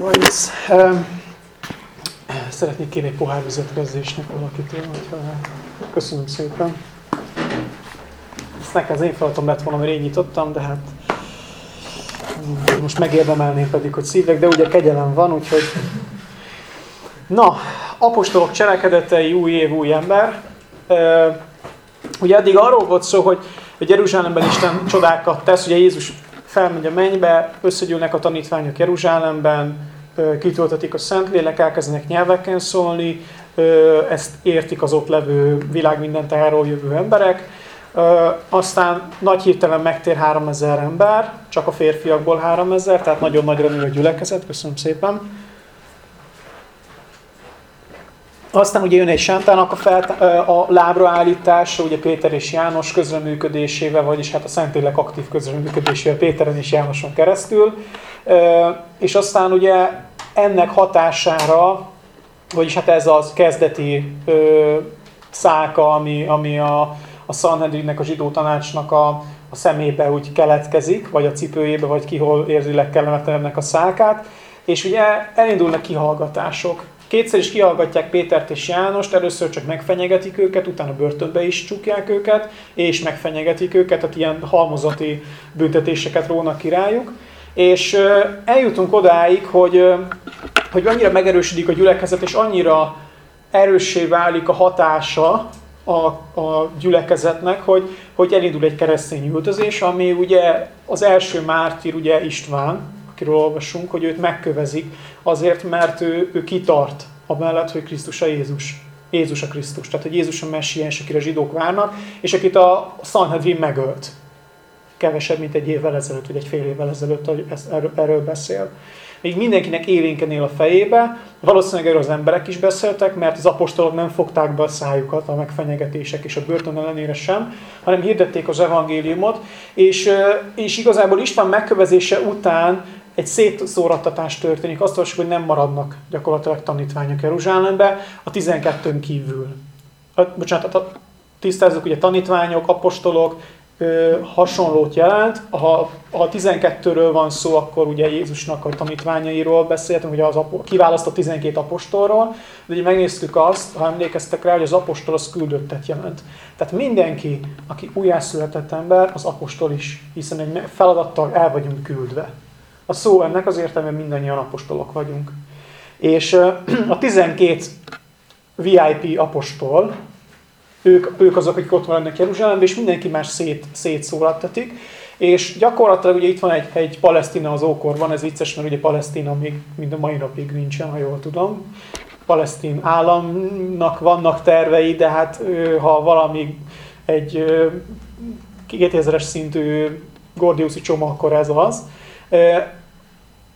Vajsz. Szeretnék kérni egy pohár vizet kezdésnek valakitől, hogyha Köszönöm szépen. Ezt nekem az én feladatom lett volna, mert én nyitottam, de hát most megérdemelném pedig, hogy szívek, de ugye kegyelem van, úgyhogy... Na, apostolok cselekedetei, új év, új ember. Ugye eddig arról volt szó, hogy, hogy Jeruzsálemben Isten csodákat tesz, ugye Jézus felmegy a mennybe, összegyűlnek a tanítványok Jeruzsálemben, kitöltetik a Szentlélek, elkezdenek nyelveken szólni, ezt értik az ott levő világ minden tájáról jövő emberek. Aztán nagy hirtelen megtér 3000 ember, csak a férfiakból 3000, tehát nagyon nagyra nő a gyülekezet, köszönöm szépen. Aztán ugye jön egy sántának a, felt, a lábra állítása, ugye Péter és János közreműködésével, vagyis hát a Szentlélek aktív közreműködésével Péteren és Jánoson keresztül. És aztán ugye ennek hatására, vagyis hát ez az kezdeti szálka, ami, ami a, a Sanhedrinnek, a zsidó tanácsnak a, a szemébe úgy keletkezik, vagy a cipőjébe, vagy ki hol érzi legkellemetlenebbnek a szálkát, és ugye elindulnak kihallgatások. Kétszer is kihallgatják Pétert és Jánost, először csak megfenyegetik őket, utána börtönbe is csukják őket, és megfenyegetik őket, tehát ilyen halmozati büntetéseket rónak királyuk. És eljutunk odáig, hogy, hogy annyira megerősödik a gyülekezet, és annyira erőssé válik a hatása a, a gyülekezetnek, hogy, hogy elindul egy keresztény üldözés, ami ugye az első mártír ugye István, akiről olvasunk, hogy őt megkövezik azért, mert ő, ő kitart amellett, hogy Krisztus a Jézus. Jézus a Krisztus, tehát hogy Jézus a messiás, akire a zsidók várnak, és akit a Sanhedrin megölt. Kevesebb, mint egy évvel ezelőtt, vagy egy fél évvel ezelőtt, hogy erről, erről beszél. Még mindenkinek élénken él a fejébe, valószínűleg erről az emberek is beszéltek, mert az apostolok nem fogták be a szájukat a megfenyegetések és a börtön ellenére sem, hanem hirdették az evangéliumot, és, és igazából István megkövezése után egy szétszórattatás történik, azt olvasjuk, hogy nem maradnak gyakorlatilag tanítványok Jeruzsálembe, a 12-ön kívül. A, bocsánat, a, tisztázzuk, ugye tanítványok, apostolok, ö, hasonlót jelent. Ha a 12-ről van szó, akkor ugye Jézusnak a tanítványairól beszéltünk, ugye az kiválasztott 12 apostolról, de ugye megnéztük azt, ha emlékeztek rá, hogy az apostol az küldöttet jelent. Tehát mindenki, aki újjászületett ember, az apostol is, hiszen egy feladattal el vagyunk küldve. A szó ennek az értelme mindannyian apostolok vagyunk. És a 12 VIP apostol, ők, ők azok, akik ott vannak Jeruzsálemben, és mindenki más szét, szétszólaltatik. És gyakorlatilag ugye itt van egy, egy Palesztina az ókorban, ez vicces, mert ugye Palesztina még mind a mai napig nincsen, ha jól tudom. Palesztin államnak vannak tervei, de hát ha valami egy 2000-es szintű Gordiuszi csomag, akkor ez az.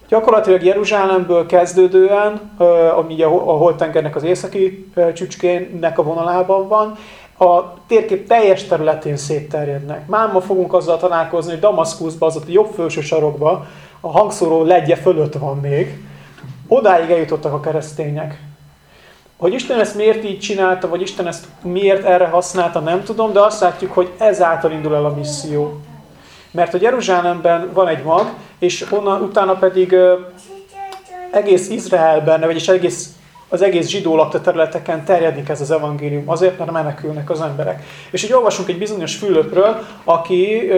Gyakorlatilag Jeruzsálemből kezdődően, ami a Holtengernek az északi csücskének a vonalában van, a térkép teljes területén szétterjednek. Már ma fogunk azzal találkozni, hogy Damaszkuszban, az ott a jobb felső sarokban, a hangszóró ledje fölött van még. Odáig eljutottak a keresztények. Hogy Isten ezt miért így csinálta, vagy Isten ezt miért erre használta, nem tudom, de azt látjuk, hogy ezáltal indul el a misszió. Mert a Jeruzsálemben van egy mag, és onnan utána pedig egész Izraelben, vagyis egész, az egész zsidó lakta területeken terjedik ez az evangélium, azért, mert menekülnek az emberek. És így olvasunk egy bizonyos Fülöpről, aki,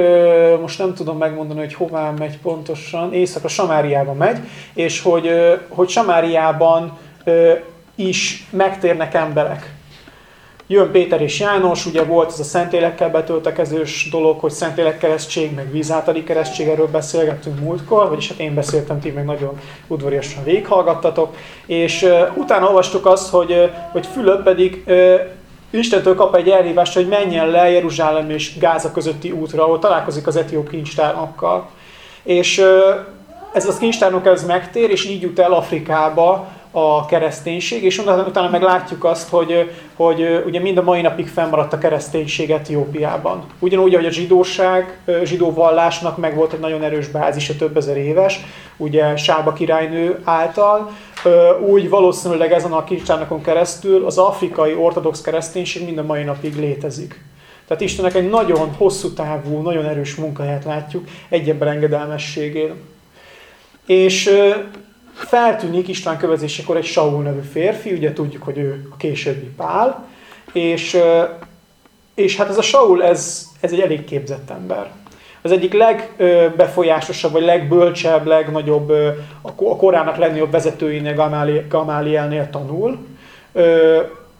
most nem tudom megmondani, hogy hová megy pontosan, éjszakra Samáriába megy, és hogy, hogy Samáriában is megtérnek emberek. Jön Péter és János, ugye volt ez a Szentélekkel betöltekezős dolog, hogy Szentélek keresztség, meg vízátali keresztség, erről beszélgettünk múltkor, vagyis hát én beszéltem, ti meg nagyon udvariasan végighallgattatok, és uh, utána olvastuk azt, hogy, uh, hogy Fülöp pedig uh, Istentől kap egy elhívást, hogy menjen le Jeruzsálem és Gáza közötti útra, ahol találkozik az etióp kincstárnokkal. És uh, ez a kincstárnok ez megtér, és így jut el Afrikába, a kereszténység, és utána meg látjuk azt, hogy, hogy ugye mind a mai napig fennmaradt a kereszténység Etiópiában. Ugyanúgy, ahogy a zsidóság, zsidó vallásnak meg volt egy nagyon erős bázisa, több ezer éves, ugye Sába királynő által, úgy valószínűleg ezen a kincsárnakon keresztül az afrikai ortodox kereszténység mind a mai napig létezik. Tehát Istennek egy nagyon hosszú távú, nagyon erős munkáját látjuk egy ember engedelmességén. És feltűnik István kövezésekor egy Saul nevű férfi, ugye tudjuk, hogy ő a későbbi Pál, és, és hát ez a Saul, ez, ez egy elég képzett ember. Az egyik legbefolyásosabb, vagy legbölcsebb, legnagyobb, a korának legnagyobb vezetőinek Gamálielnél tanul.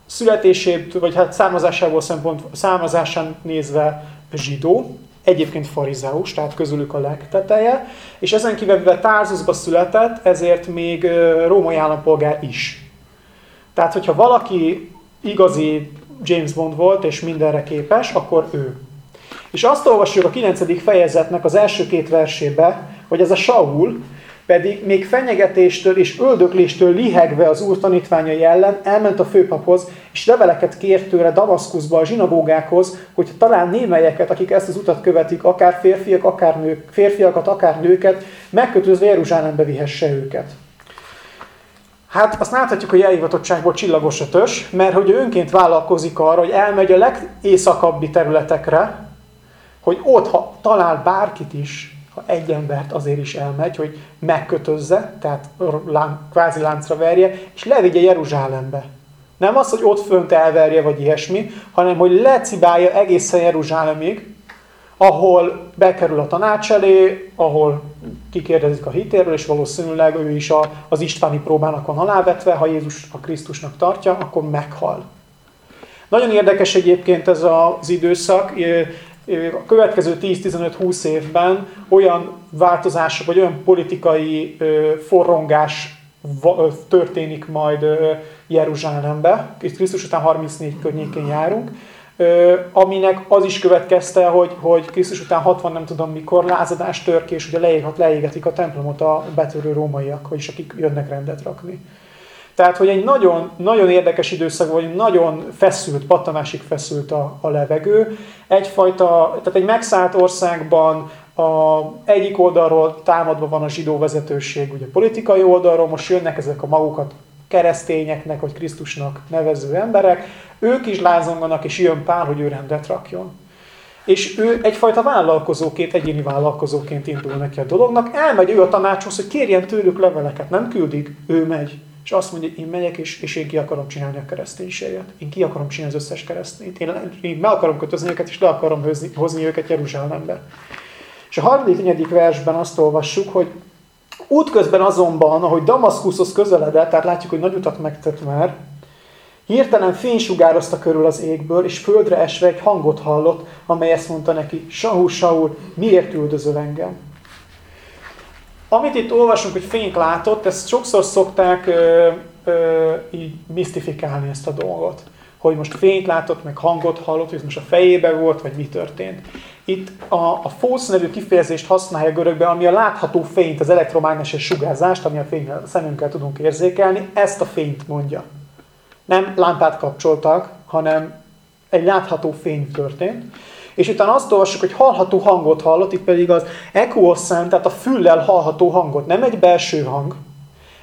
Születését, vagy hát származásából szempont, származásán nézve zsidó, egyébként farizeus, tehát közülük a legteteje, és ezen kívül, mivel Tárzusba született, ezért még római állampolgár is. Tehát, hogyha valaki igazi James Bond volt, és mindenre képes, akkor ő. És azt olvasjuk a 9. fejezetnek az első két versébe, hogy ez a Saul, pedig még fenyegetéstől és öldökléstől lihegve az úr tanítványai ellen elment a főpaphoz, és leveleket kért tőle Damaszkuszba a zsinagógákhoz, hogy talán némelyeket, akik ezt az utat követik, akár férfiak, akár nők, férfiakat, akár nőket, megkötözve Jeruzsálembe vihesse őket. Hát azt láthatjuk a jelhivatottságból csillagos ötös, mert hogy önként vállalkozik arra, hogy elmegy a legészakabbi területekre, hogy ott, ha talál bárkit is, ha egy embert azért is elmegy, hogy megkötözze, tehát kvázi láncra verje, és levigye Jeruzsálembe. Nem az, hogy ott fönt elverje, vagy ilyesmi, hanem hogy lecibálja egészen Jeruzsálemig, ahol bekerül a tanács elé, ahol kikérdezik a hitéről, és valószínűleg ő is a, az Istváni próbának van alávetve, ha Jézus a Krisztusnak tartja, akkor meghal. Nagyon érdekes egyébként ez az időszak, a következő 10-15-20 évben olyan változások, vagy olyan politikai forrongás történik majd Jeruzsálembe. Krisztus után 34 környékén járunk aminek az is következte, hogy, hogy Krisztus után 60 nem tudom mikor lázadás törkés, ugye leéget, leégetik a templomot a betörő rómaiak, vagyis akik jönnek rendet rakni. Tehát, hogy egy nagyon, nagyon érdekes időszak, vagy nagyon feszült, pattanásig feszült a, a levegő. Egyfajta, tehát egy megszállt országban a egyik oldalról támadva van a zsidó vezetőség, ugye politikai oldalról, most jönnek ezek a magukat keresztényeknek, vagy Krisztusnak nevező emberek, ők is lázonganak, és jön Pál, hogy ő rendet rakjon. És ő egyfajta vállalkozóként, egyéni vállalkozóként indul neki a dolognak, elmegy ő a tanácshoz, hogy kérjen tőlük leveleket, nem küldik, ő megy. És azt mondja, én megyek, és, és én ki akarom csinálni a kereszténységet. Én ki akarom csinálni az összes keresztényt. Én, én meg akarom kötözni őket, és le akarom hozni, hozni őket Jeruzsálembe. És a harmadik, negyedik versben azt olvassuk, hogy Útközben azonban, ahogy Damaszkuszhoz közeledett, tehát látjuk, hogy nagy utat megtett már, hirtelen fénysugározta körül az égből, és földre esve egy hangot hallott, amely ezt mondta neki, Saul, Saul, miért üldözöl engem? Amit itt olvasunk, hogy fényt látott, ezt sokszor szokták ö, ö, így misztifikálni ezt a dolgot. Hogy most fényt látott, meg hangot hallott, hogy ez most a fejébe volt, vagy mi történt. Itt a, a fósz nevű kifejezést használja görögben, ami a látható fényt, az elektromágneses sugárzást, ami a fény a szemünkkel tudunk érzékelni, ezt a fényt mondja. Nem lámpát kapcsoltak, hanem egy látható fény történt. És utána azt olvassuk, hogy hallható hangot hallott, itt pedig az echoszán, tehát a füllel hallható hangot, nem egy belső hang.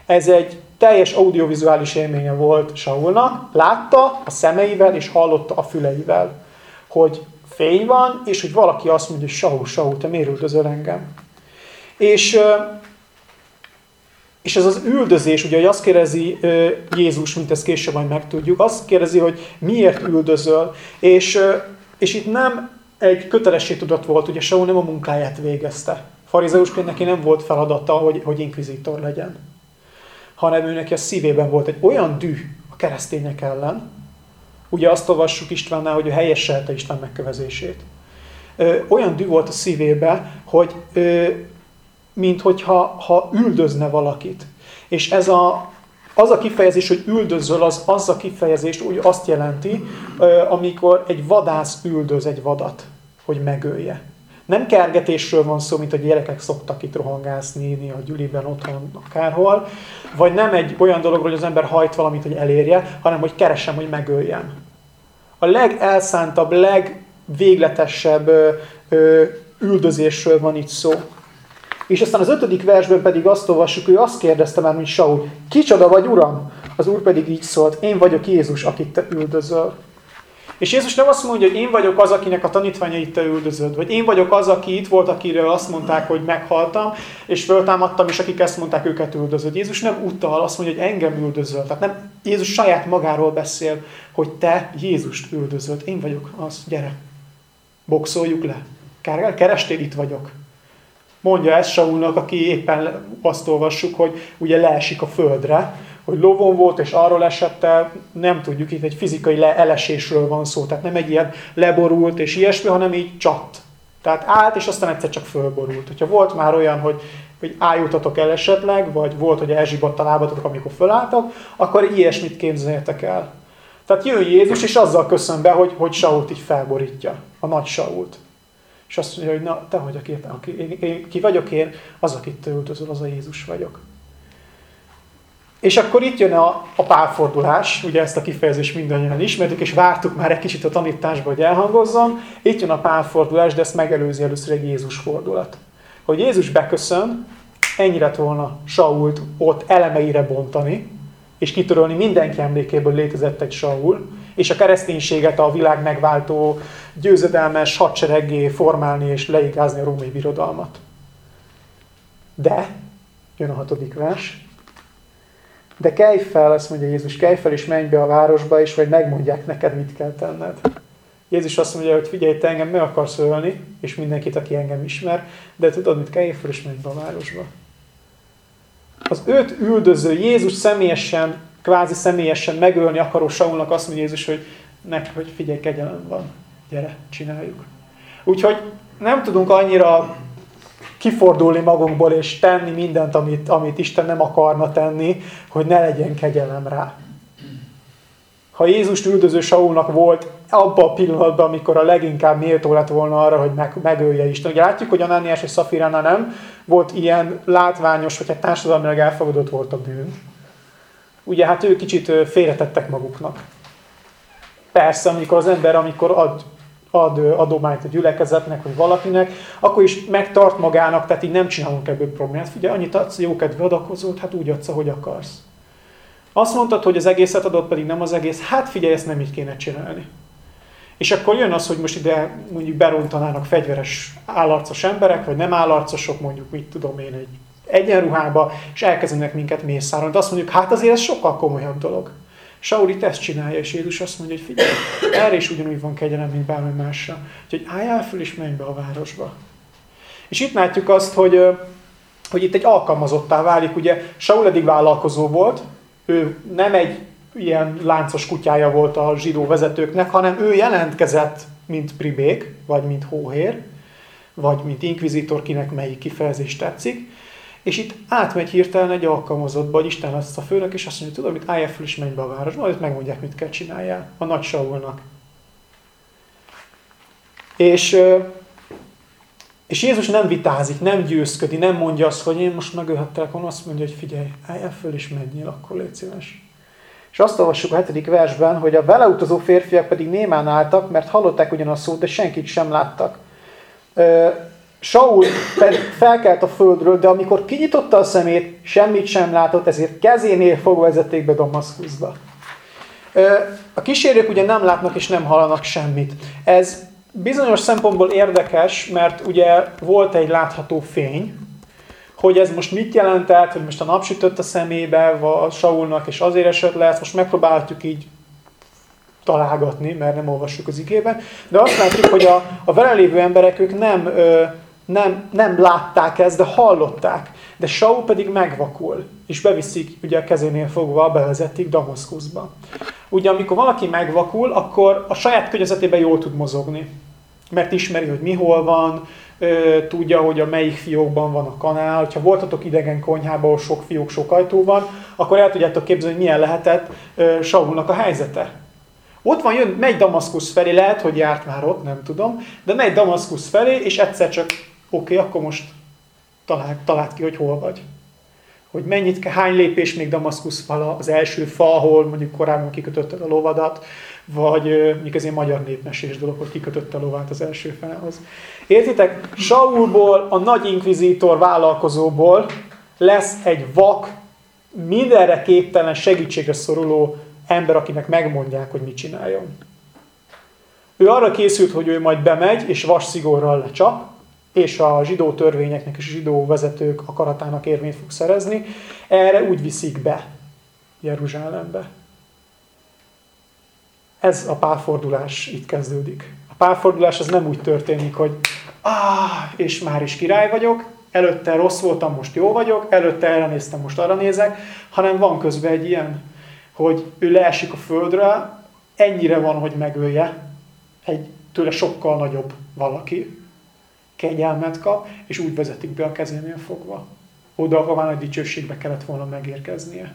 Ez egy teljes audiovizuális élménye volt Saulnak, látta a szemeivel és hallotta a füleivel, hogy fény van, és hogy valaki azt mondja, hogy Saul, Saul, te miért üldözöl engem? És, és ez az üldözés, ugye, hogy azt kérdezi Jézus, mint ezt később majd megtudjuk, azt kérdezi, hogy miért üldözöl, és, és itt nem egy kötelességtudat volt, ugye Saul nem a munkáját végezte. Farizeusként neki nem volt feladata, hogy, hogy inkvizitor legyen, hanem ő neki a szívében volt egy olyan düh a keresztények ellen, Ugye azt olvassuk Istvánnál, hogy ő helyesselte István megkövezését. Olyan dű volt a szívébe, hogy mint hogyha ha üldözne valakit. És ez a, az a kifejezés, hogy üldözöl, az, az a kifejezés úgy azt jelenti, amikor egy vadász üldöz egy vadat, hogy megölje. Nem kergetésről van szó, mint a gyerekek szoktak itt rohangászni a gyüliben, otthon, akárhol, vagy nem egy olyan dologról, hogy az ember hajt valamit, hogy elérje, hanem hogy keresem, hogy megöljem a legelszántabb, legvégletesebb ö, ö, üldözésről van itt szó. És aztán az ötödik versben pedig azt olvassuk, ő azt kérdezte már, mint Saul, kicsoda vagy, uram? Az úr pedig így szólt, én vagyok Jézus, akit te üldözöl. És Jézus nem azt mondja, hogy én vagyok az, akinek a tanítványait te üldözöd, vagy én vagyok az, aki itt volt, akiről azt mondták, hogy meghaltam, és föltámadtam, és akik ezt mondták, őket üldözöd. Jézus nem utal, azt mondja, hogy engem üldözöl. Tehát nem, Jézus saját magáról beszél, hogy te Jézust üldözöd. Én vagyok az, gyere, boxoljuk le. Kerestél, itt vagyok. Mondja ezt Saulnak, aki éppen azt olvassuk, hogy ugye leesik a földre, hogy lovon volt, és arról esett nem tudjuk, itt egy fizikai elesésről van szó, tehát nem egy ilyen leborult és ilyesmi, hanem így csat. Tehát állt, és aztán egyszer csak fölborult. Hogyha volt már olyan, hogy, hogy ájutatok el esetleg, vagy volt, hogy elzsibadt a lábatotok, amikor fölálltak, akkor ilyesmit képzeljetek el. Tehát jön Jézus, és azzal köszön be, hogy, hogy Sault így felborítja, a nagy Sault. És azt mondja, hogy na, te vagy, aki, aki, én, ki vagyok én, az, akit te öltözöl, az a Jézus vagyok. És akkor itt jön a, a párfordulás, ugye ezt a kifejezést mindannyian ismertük, és vártuk már egy kicsit a tanításba, hogy elhangozzon. Itt jön a párfordulás, de ezt megelőzi először egy Jézus fordulat. Hogy Jézus beköszön, ennyire volna Sault ott elemeire bontani, és kitörölni mindenki emlékéből létezett egy Saul, és a kereszténységet a világ megváltó győzedelmes hadsereggé formálni és leigázni a római birodalmat. De, jön a hatodik vers, de kelj fel, azt mondja Jézus, kelj fel és menj be a városba, és vagy megmondják neked, mit kell tenned. Jézus azt mondja, hogy figyelj, te engem meg akarsz ölni, és mindenkit, aki engem ismer, de tudod, mit kelj fel és menj be a városba. Az őt üldöző Jézus személyesen, kvázi személyesen megölni akaró Saulnak azt mondja Jézus, hogy neki, hogy figyelj, kegyelem van, gyere, csináljuk. Úgyhogy nem tudunk annyira kifordulni magunkból és tenni mindent, amit, amit Isten nem akarna tenni, hogy ne legyen kegyelem rá. Ha Jézus üldöző Saulnak volt abban a pillanatban, amikor a leginkább méltó lett volna arra, hogy meg, megölje Isten. Ugye látjuk, hogy Anániás és Szafiránál nem volt ilyen látványos, vagy egy társadalmilag elfogadott volt a bűn. Ugye hát ő kicsit félretettek maguknak. Persze, amikor az ember, amikor ad ad adományt a gyülekezetnek, vagy valakinek, akkor is megtart magának, tehát így nem csinálunk ebből problémát. Figyelj, annyit adsz, jókedve adakozót, hát úgy adsz, hogy akarsz. Azt mondtad, hogy az egészet adott, pedig nem az egész. Hát figyelj, ezt nem így kéne csinálni. És akkor jön az, hogy most ide mondjuk berontanának fegyveres állarcos emberek, vagy nem állarcosok, mondjuk mit tudom én, egy egyenruhába, és elkezdenek minket mészárolni. De azt mondjuk, hát azért ez sokkal komolyabb dolog. Saul itt ezt csinálja, és Jézus azt mondja, hogy figyelj, erre is ugyanúgy van kegyelem, mint bármi másra. Úgyhogy álljál föl és menj be a városba. És itt látjuk azt, hogy, hogy itt egy alkalmazottá válik. Ugye Saul eddig vállalkozó volt, ő nem egy ilyen láncos kutyája volt a zsidó vezetőknek, hanem ő jelentkezett, mint pribék, vagy mint hóhér, vagy mint inkvizitor, kinek melyik kifejezés tetszik, és itt átmegy hirtelen egy alkalmazottba, hogy Isten lesz a főnök, és azt mondja, tudod, mit álljál fel és menj be a városba, majd megmondják, mit kell csináljál a nagy Saulnak. És, és Jézus nem vitázik, nem győzködi, nem mondja azt, hogy én most megölhettelek volna, azt mondja, hogy figyelj, álljál föl és menjél, akkor légy szíves. És azt olvassuk a hetedik versben, hogy a veleutazó férfiak pedig némán álltak, mert hallották ugyanazt szót, de senkit sem láttak. Saul felkelt a földről, de amikor kinyitotta a szemét, semmit sem látott, ezért kezénél fogva vezették be Damaszkuszba. A kísérők ugye nem látnak és nem hallanak semmit. Ez bizonyos szempontból érdekes, mert ugye volt egy látható fény, hogy ez most mit jelentett, hogy most a nap sütött a szemébe a Saulnak, és azért esett le, ezt most megpróbáltuk így találgatni, mert nem olvassuk az igében, de azt látjuk, hogy a, a vele lévő emberek ők nem ö, nem, nem látták ezt, de hallották. De Saul pedig megvakul, és beviszik, ugye a kezénél fogva, bevezetik Damaszkuszba. Ugye amikor valaki megvakul, akkor a saját környezetében jól tud mozogni. Mert ismeri, hogy mi hol van, tudja, hogy a melyik fiókban van a kanál. Ha voltatok idegen konyhában, ahol sok fiók, sok ajtó van, akkor el tudjátok képzelni, hogy milyen lehetett Saulnak a helyzete. Ott van, jön, megy Damaszkusz felé, lehet, hogy járt már ott, nem tudom, de megy Damaszkusz felé, és egyszer csak Oké, okay, akkor most találd, találd ki, hogy hol vagy. Hogy mennyit kell, hány lépés még Damaszkusz fala, az első fa, ahol mondjuk korábban kikötötted a lovadat, vagy mondjuk ez egy magyar népmesés dolog, hogy kikötötte a lovát az első fenehoz. Értitek? Saulból, a nagy inkvizítor vállalkozóból lesz egy vak, mindenre képtelen segítségre szoruló ember, akinek megmondják, hogy mit csináljon. Ő arra készült, hogy ő majd bemegy, és vas szigorral lecsap, és a zsidó törvényeknek és a zsidó vezetők akaratának érvényt fog szerezni. Erre úgy viszik be Jeruzsálembe. Ez a párfordulás itt kezdődik. A párfordulás az nem úgy történik, hogy ah, és már is király vagyok, előtte rossz voltam, most jó vagyok, előtte erre néztem, most arra nézek, hanem van közben egy ilyen, hogy ő leesik a földre, ennyire van, hogy megölje egy tőle sokkal nagyobb valaki, kegyelmet kap, és úgy vezetik be a kezénél fogva. Oda, ahová nagy dicsőségbe kellett volna megérkeznie.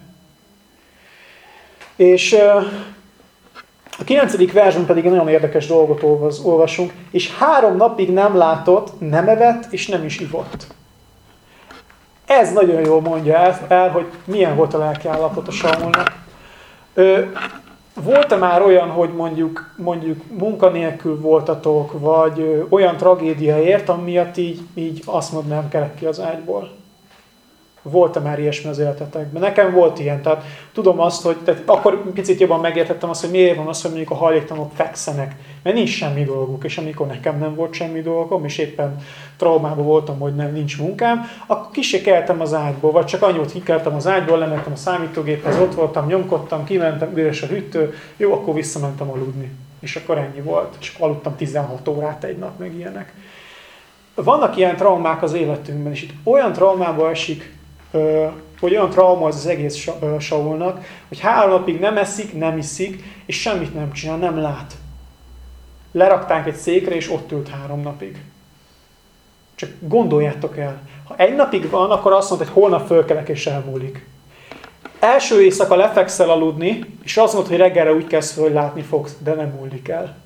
És a kilencedik versben pedig egy nagyon érdekes dolgot olvasunk, és három napig nem látott, nem evett, és nem is ivott. Ez nagyon jól mondja el, hogy milyen volt a lelki a Saulnak. Volt-e már olyan, hogy mondjuk, mondjuk munkanélkül voltatok, vagy olyan tragédia ért, ami miatt így, így azt mondanám, kelek ki az ágyból? Volt-e már ilyesmi az életetekben? Nekem volt ilyen, tehát tudom azt, hogy tehát akkor picit jobban megértettem azt, hogy miért van az, hogy mondjuk a hajléktalanok fekszenek, mert nincs semmi dolguk, és amikor nekem nem volt semmi dolgom, és éppen traumában voltam, hogy nem nincs munkám, akkor kisé keltem az ágyból, vagy csak annyit kikeltem az ágyból, lementem a számítógéphez, ott voltam, nyomkodtam, kimentem, üres a hűtő, jó, akkor visszamentem aludni. És akkor ennyi volt. És aludtam 16 órát egy nap, meg ilyenek. Vannak ilyen traumák az életünkben, és itt olyan traumába esik hogy olyan trauma az az egész Saulnak, hogy három napig nem eszik, nem iszik, és semmit nem csinál, nem lát. Lerakták egy székre, és ott ült három napig. Csak gondoljátok el, ha egy napig van, akkor azt mondta, hogy holnap fölkelek és elmúlik. Első éjszaka lefekszel aludni, és azt mondta, hogy reggelre úgy kezd föl, hogy látni fogsz, de nem múlik el.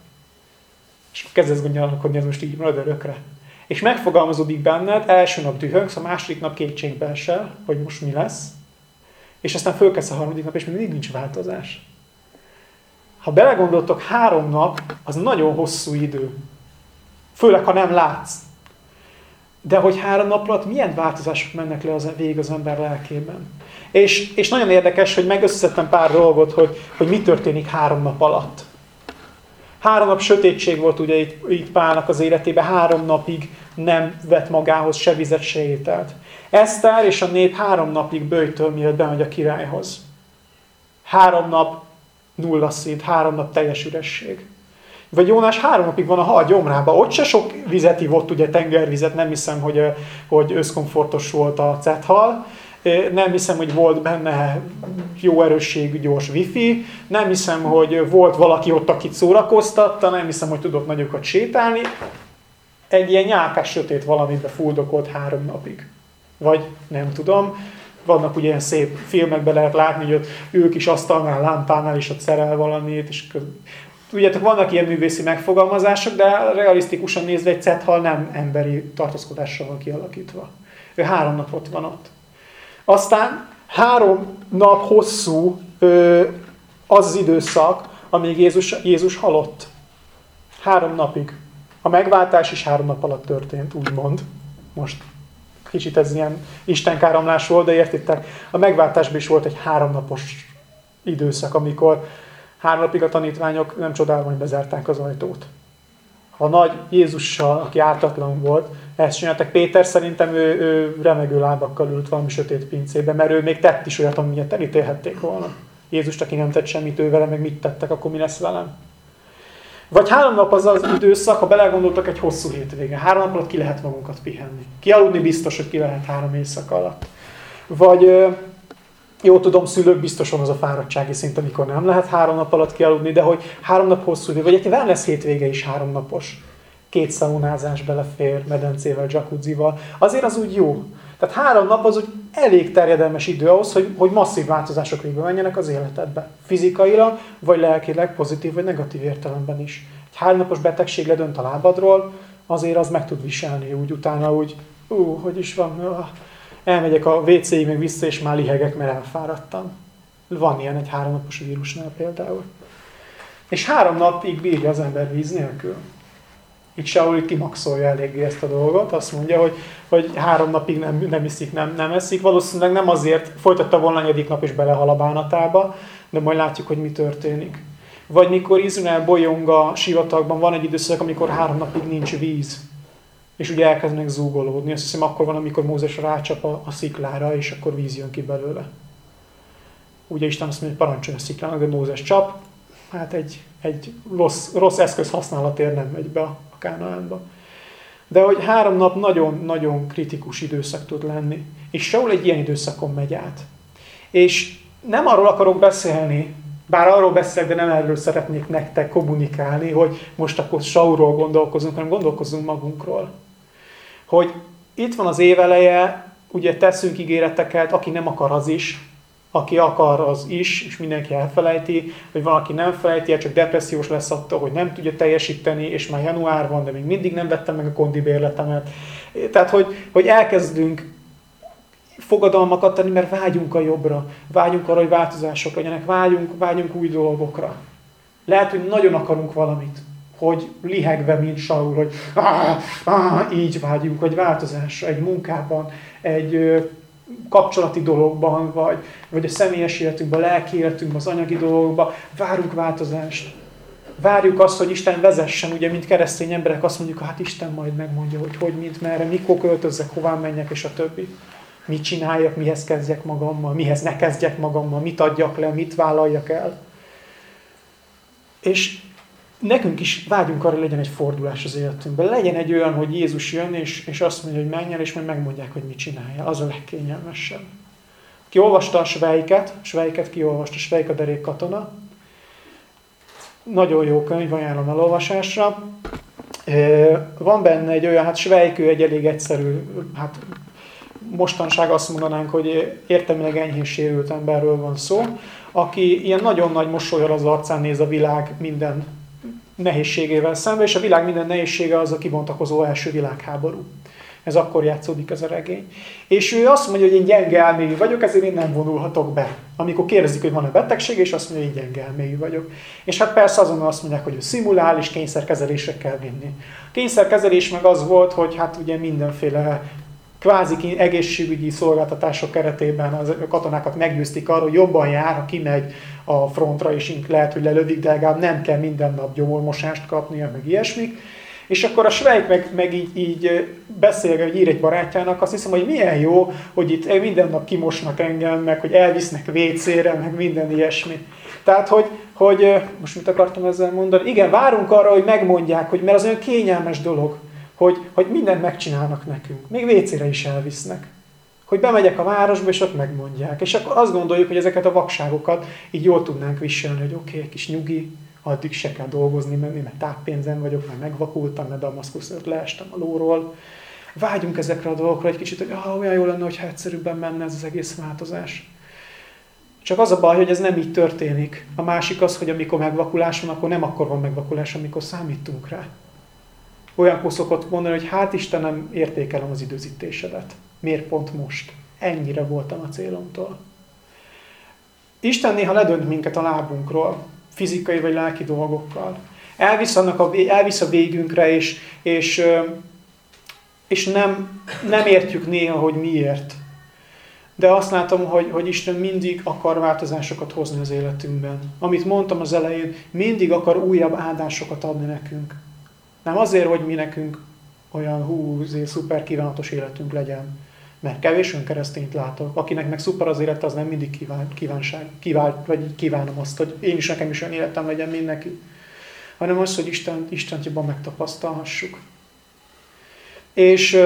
És kezdesz gondolkodni, ez most így marad örökre és megfogalmazódik benned, első nap dühöngsz, a második nap kétségbe esel, hogy most mi lesz, és aztán fölkezd a harmadik nap, és még mindig nincs változás. Ha belegondoltok, három nap az nagyon hosszú idő. Főleg, ha nem látsz. De hogy három nap alatt milyen változások mennek le az, végig az ember lelkében. És, és nagyon érdekes, hogy megösszettem pár dolgot, hogy, hogy mi történik három nap alatt. Három nap sötétség volt ugye itt, itt Pálnak az életében, három napig nem vett magához se vizet, se ételt. Eszter és a nép három napig bőjtől, mielőtt bemegy a királyhoz. Három nap nulla szint, három nap teljes üresség. Vagy Jónás három napig van a hal gyomrába, ott se sok vizet ivott, ugye tengervizet, nem hiszem, hogy, hogy összkomfortos volt a cethal, nem hiszem, hogy volt benne jó erősségű gyors wifi, nem hiszem, hogy volt valaki ott, akit szórakoztatta, nem hiszem, hogy tudott nagyokat sétálni. Egy ilyen nyálkás sötét valamibe fuldokolt három napig. Vagy nem tudom, vannak ugye ilyen szép filmekben lehet látni, hogy ott ők is asztalnál, lámpánál is ott szerel valamit, és Tudjátok, vannak ilyen művészi megfogalmazások, de realisztikusan nézve egy cethal nem emberi tartózkodással van kialakítva. Ő három napot van ott. Aztán három nap hosszú ö, az az időszak, amíg Jézus, Jézus halott. Három napig. A megváltás is három nap alatt történt, úgymond. Most kicsit ez ilyen istenkáramlás volt, de értitek, a megváltásban is volt egy háromnapos időszak, amikor három napig a tanítványok nem csodálva, hogy bezárták az ajtót. A nagy Jézussal, aki ártatlan volt, ezt csináltak. Péter szerintem ő, ő remegő lábakkal ült valami sötét pincébe, mert ő még tett is olyat, amilyet elítélhették volna. Jézus, aki nem tett semmit ő vele, meg mit tettek, akkor mi lesz velem? Vagy három nap az az időszak, ha belegondoltak egy hosszú hétvége. Három nap alatt ki lehet magunkat pihenni. Kialudni biztos, hogy ki lehet három éjszak alatt. Vagy jó tudom, szülők biztosan az a fáradtsági szint, amikor nem lehet három nap alatt kialudni, de hogy három nap hosszú idő, vagy egy wellness hétvége is három napos két szaunázás belefér, medencével, jacuzzival, azért az úgy jó. Tehát három nap az úgy elég terjedelmes idő ahhoz, hogy, hogy masszív változások végbe menjenek az életedbe. Fizikailag, vagy lelkileg, pozitív vagy negatív értelemben is. Egy háromnapos betegség ledönt a lábadról, azért az meg tud viselni, úgy utána úgy, ú, hogy is van, elmegyek a WC-ig, vissza, és már lihegek, mert elfáradtam. Van ilyen egy háromnapos vírusnál például. És három napig bírja az ember víz nélkül. Itt Saul kimaxolja eléggé ezt a dolgot, azt mondja, hogy, hogy három napig nem, nem iszik, nem, nem eszik. Valószínűleg nem azért folytatta volna a nap is belehal a bánatába, de majd látjuk, hogy mi történik. Vagy mikor Izrael bolyong a sivatagban, van egy időszak, amikor három napig nincs víz. És ugye elkezdenek zúgolódni. Azt hiszem akkor van, amikor Mózes rácsap a, a sziklára, és akkor víz jön ki belőle. Ugye Isten azt mondja, hogy parancsolja a sziklának, de Mózes csap. Hát egy, egy rossz, rossz eszköz használatért nem megy be Kánaánba. De hogy három nap nagyon-nagyon kritikus időszak tud lenni. És Saul egy ilyen időszakon megy át. És nem arról akarok beszélni, bár arról beszélek, de nem erről szeretnék nektek kommunikálni, hogy most akkor Saulról gondolkozunk, hanem gondolkozunk magunkról. Hogy itt van az éveleje, ugye teszünk ígéreteket, aki nem akar az is, aki akar az is, és mindenki elfelejti, vagy van, aki nem felejti, csak depressziós lesz attól, hogy nem tudja teljesíteni, és már január van, de még mindig nem vettem meg a kondibérletemet. Tehát, hogy, hogy elkezdünk fogadalmakat tenni, mert vágyunk a jobbra, vágyunk arra, hogy változások legyenek, vágyunk, vágyunk új dolgokra. Lehet, hogy nagyon akarunk valamit, hogy lihegve, mint Saul, hogy áh, áh, így vágyunk, hogy változásra, egy munkában, egy kapcsolati dologban, vagy, vagy a személyes életünkben, a lelki életünkben, az anyagi dolgokban, várunk változást. Várjuk azt, hogy Isten vezessen, ugye, mint keresztény emberek azt mondjuk, hát Isten majd megmondja, hogy hogy, mint merre, mikor költözzek, hová menjek, és a többi mit csináljak, mihez kezdjek magammal, mihez ne kezdjek magammal, mit adjak le, mit vállaljak el. És nekünk is vágyunk arra, hogy legyen egy fordulás az életünkben. Legyen egy olyan, hogy Jézus jön, és, és azt mondja, hogy menjen, és majd megmondják, hogy mit csinálja. Az a legkényelmesebb. Ki olvasta a Svejket, Svejket kiolvasta, Svejk a derék katona. Nagyon jó könyv, ajánlom elolvasásra. Van benne egy olyan, hát Svejkő egy elég egyszerű, hát mostanság azt mondanánk, hogy értelmileg enyhén sérült emberről van szó, aki ilyen nagyon nagy mosolyal az arcán néz a világ minden nehézségével szembe, és a világ minden nehézsége az a kibontakozó első világháború. Ez akkor játszódik ez a regény. És ő azt mondja, hogy én gyenge elmélyű vagyok, ezért én nem vonulhatok be. Amikor kérdezik, hogy van-e betegség, és azt mondja, hogy én gyenge elmélyű vagyok. És hát persze azonnal azt mondják, hogy ő szimulál, és kényszerkezelésre kell vinni. A kényszerkezelés meg az volt, hogy hát ugye mindenféle kvázi egészségügyi szolgáltatások keretében az katonákat meggyőzték arról, hogy jobban jár, ha kimegy a frontra, és lehet, hogy lelövik, de legalább nem kell minden nap gyomormosást kapnia, meg ilyesmik. És akkor a Svejk meg, meg így, így beszél, hogy ír egy barátjának, azt hiszem, hogy milyen jó, hogy itt minden nap kimosnak engem, meg hogy elvisznek WC-re, meg minden ilyesmi. Tehát, hogy, hogy most mit akartam ezzel mondani? Igen, várunk arra, hogy megmondják, hogy mert az olyan kényelmes dolog hogy, hogy mindent megcsinálnak nekünk. Még vécére is elvisznek. Hogy bemegyek a városba, és ott megmondják. És akkor azt gondoljuk, hogy ezeket a vakságokat így jól tudnánk viselni, hogy oké, okay, kis nyugi, addig se kell dolgozni menni, mert táppénzen vagyok, mert megvakultam, mert Damaszkuszért leestem a lóról. Vágyunk ezekre a dolgokra egy kicsit, hogy ah, olyan jó lenne, hogyha egyszerűbben menne ez az egész változás. Csak az a baj, hogy ez nem így történik. A másik az, hogy amikor megvakulás van, akkor nem akkor van megvakulás, amikor számítunk rá olyankor szokott mondani, hogy hát Istenem, értékelem az időzítésedet. Miért pont most? Ennyire voltam a célomtól. Isten néha ledönt minket a lábunkról, fizikai vagy lelki dolgokkal. Elvisz, annak a, elvisz a végünkre, és, és, és nem, nem értjük néha, hogy miért. De azt látom, hogy, hogy Isten mindig akar változásokat hozni az életünkben. Amit mondtam az elején, mindig akar újabb áldásokat adni nekünk. Nem azért, hogy mi nekünk olyan hú, szuper kívánatos életünk legyen, mert kevés keresztényt látok. Akinek meg szuper az élet, az nem mindig kíván, kívánság, kíván, vagy kívánom azt, hogy én is nekem is olyan életem legyen, mint neki. Hanem az, hogy Isten, Isten jobban megtapasztalhassuk. És,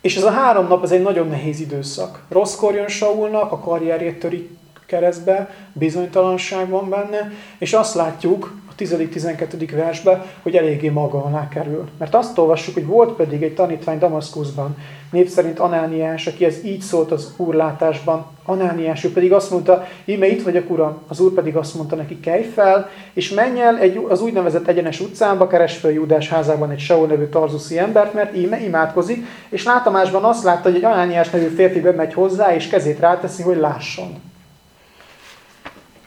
és ez a három nap, ez egy nagyon nehéz időszak. Rosszkor jön Saulnak, a karrierjét töri keresztbe, bizonytalanság van benne, és azt látjuk, 10.-12. versbe, hogy eléggé maga alá kerül. Mert azt olvassuk, hogy volt pedig egy tanítvány Damaszkuszban, név szerint Anániás, aki ez így szólt az úrlátásban. Anániás, ő pedig azt mondta, íme itt vagyok, uram. Az úr pedig azt mondta neki, kelj fel, és menj el egy, az úgynevezett egyenes utcába, keres fel Júdás házában egy Saul nevű tarzuszi embert, mert íme imádkozik, és látomásban azt látta, hogy egy Anániás nevű férfi bemegy hozzá, és kezét ráteszi, hogy lásson.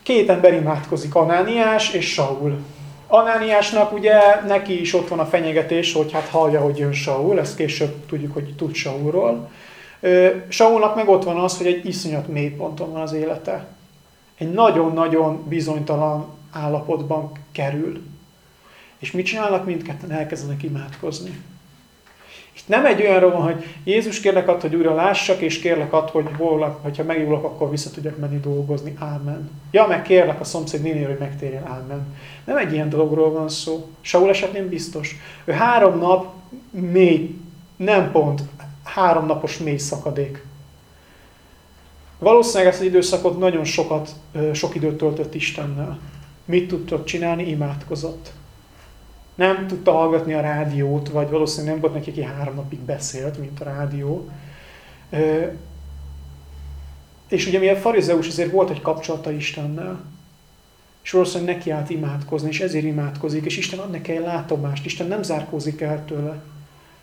Két ember imádkozik, Anániás és Saul. Anániásnak ugye neki is ott van a fenyegetés, hogy hát hallja, hogy jön Saul, ezt később tudjuk, hogy tud Saulról. Saulnak meg ott van az, hogy egy iszonyat mélyponton van az élete. egy nagyon-nagyon bizonytalan állapotban kerül. És mit csinálnak mindketten? Elkezdenek imádkozni. Itt nem egy olyanról van, hogy Jézus kérlek ad, hogy újra lássak, és kérlek ad, hogy hol, hogyha megjulok, akkor vissza tudjak menni dolgozni. Ámen. Ja, meg kérlek a szomszéd nénél, hogy megtérjen. Ámen. Nem egy ilyen dologról van szó. Saul esetén biztos. Ő három nap mély, nem pont, három napos mély szakadék. Valószínűleg ezt az időszakot nagyon sokat, sok időt töltött Istennel. Mit tudtott csinálni? Imádkozott. Nem tudta hallgatni a rádiót, vagy valószínűleg nem volt neki, aki három napig beszélt, mint a rádió. És ugye milyen farizeus, azért volt egy kapcsolata Istennel. És valószínűleg neki állt imádkozni, és ezért imádkozik, és Isten ad neki egy látomást, Isten nem zárkózik el tőle.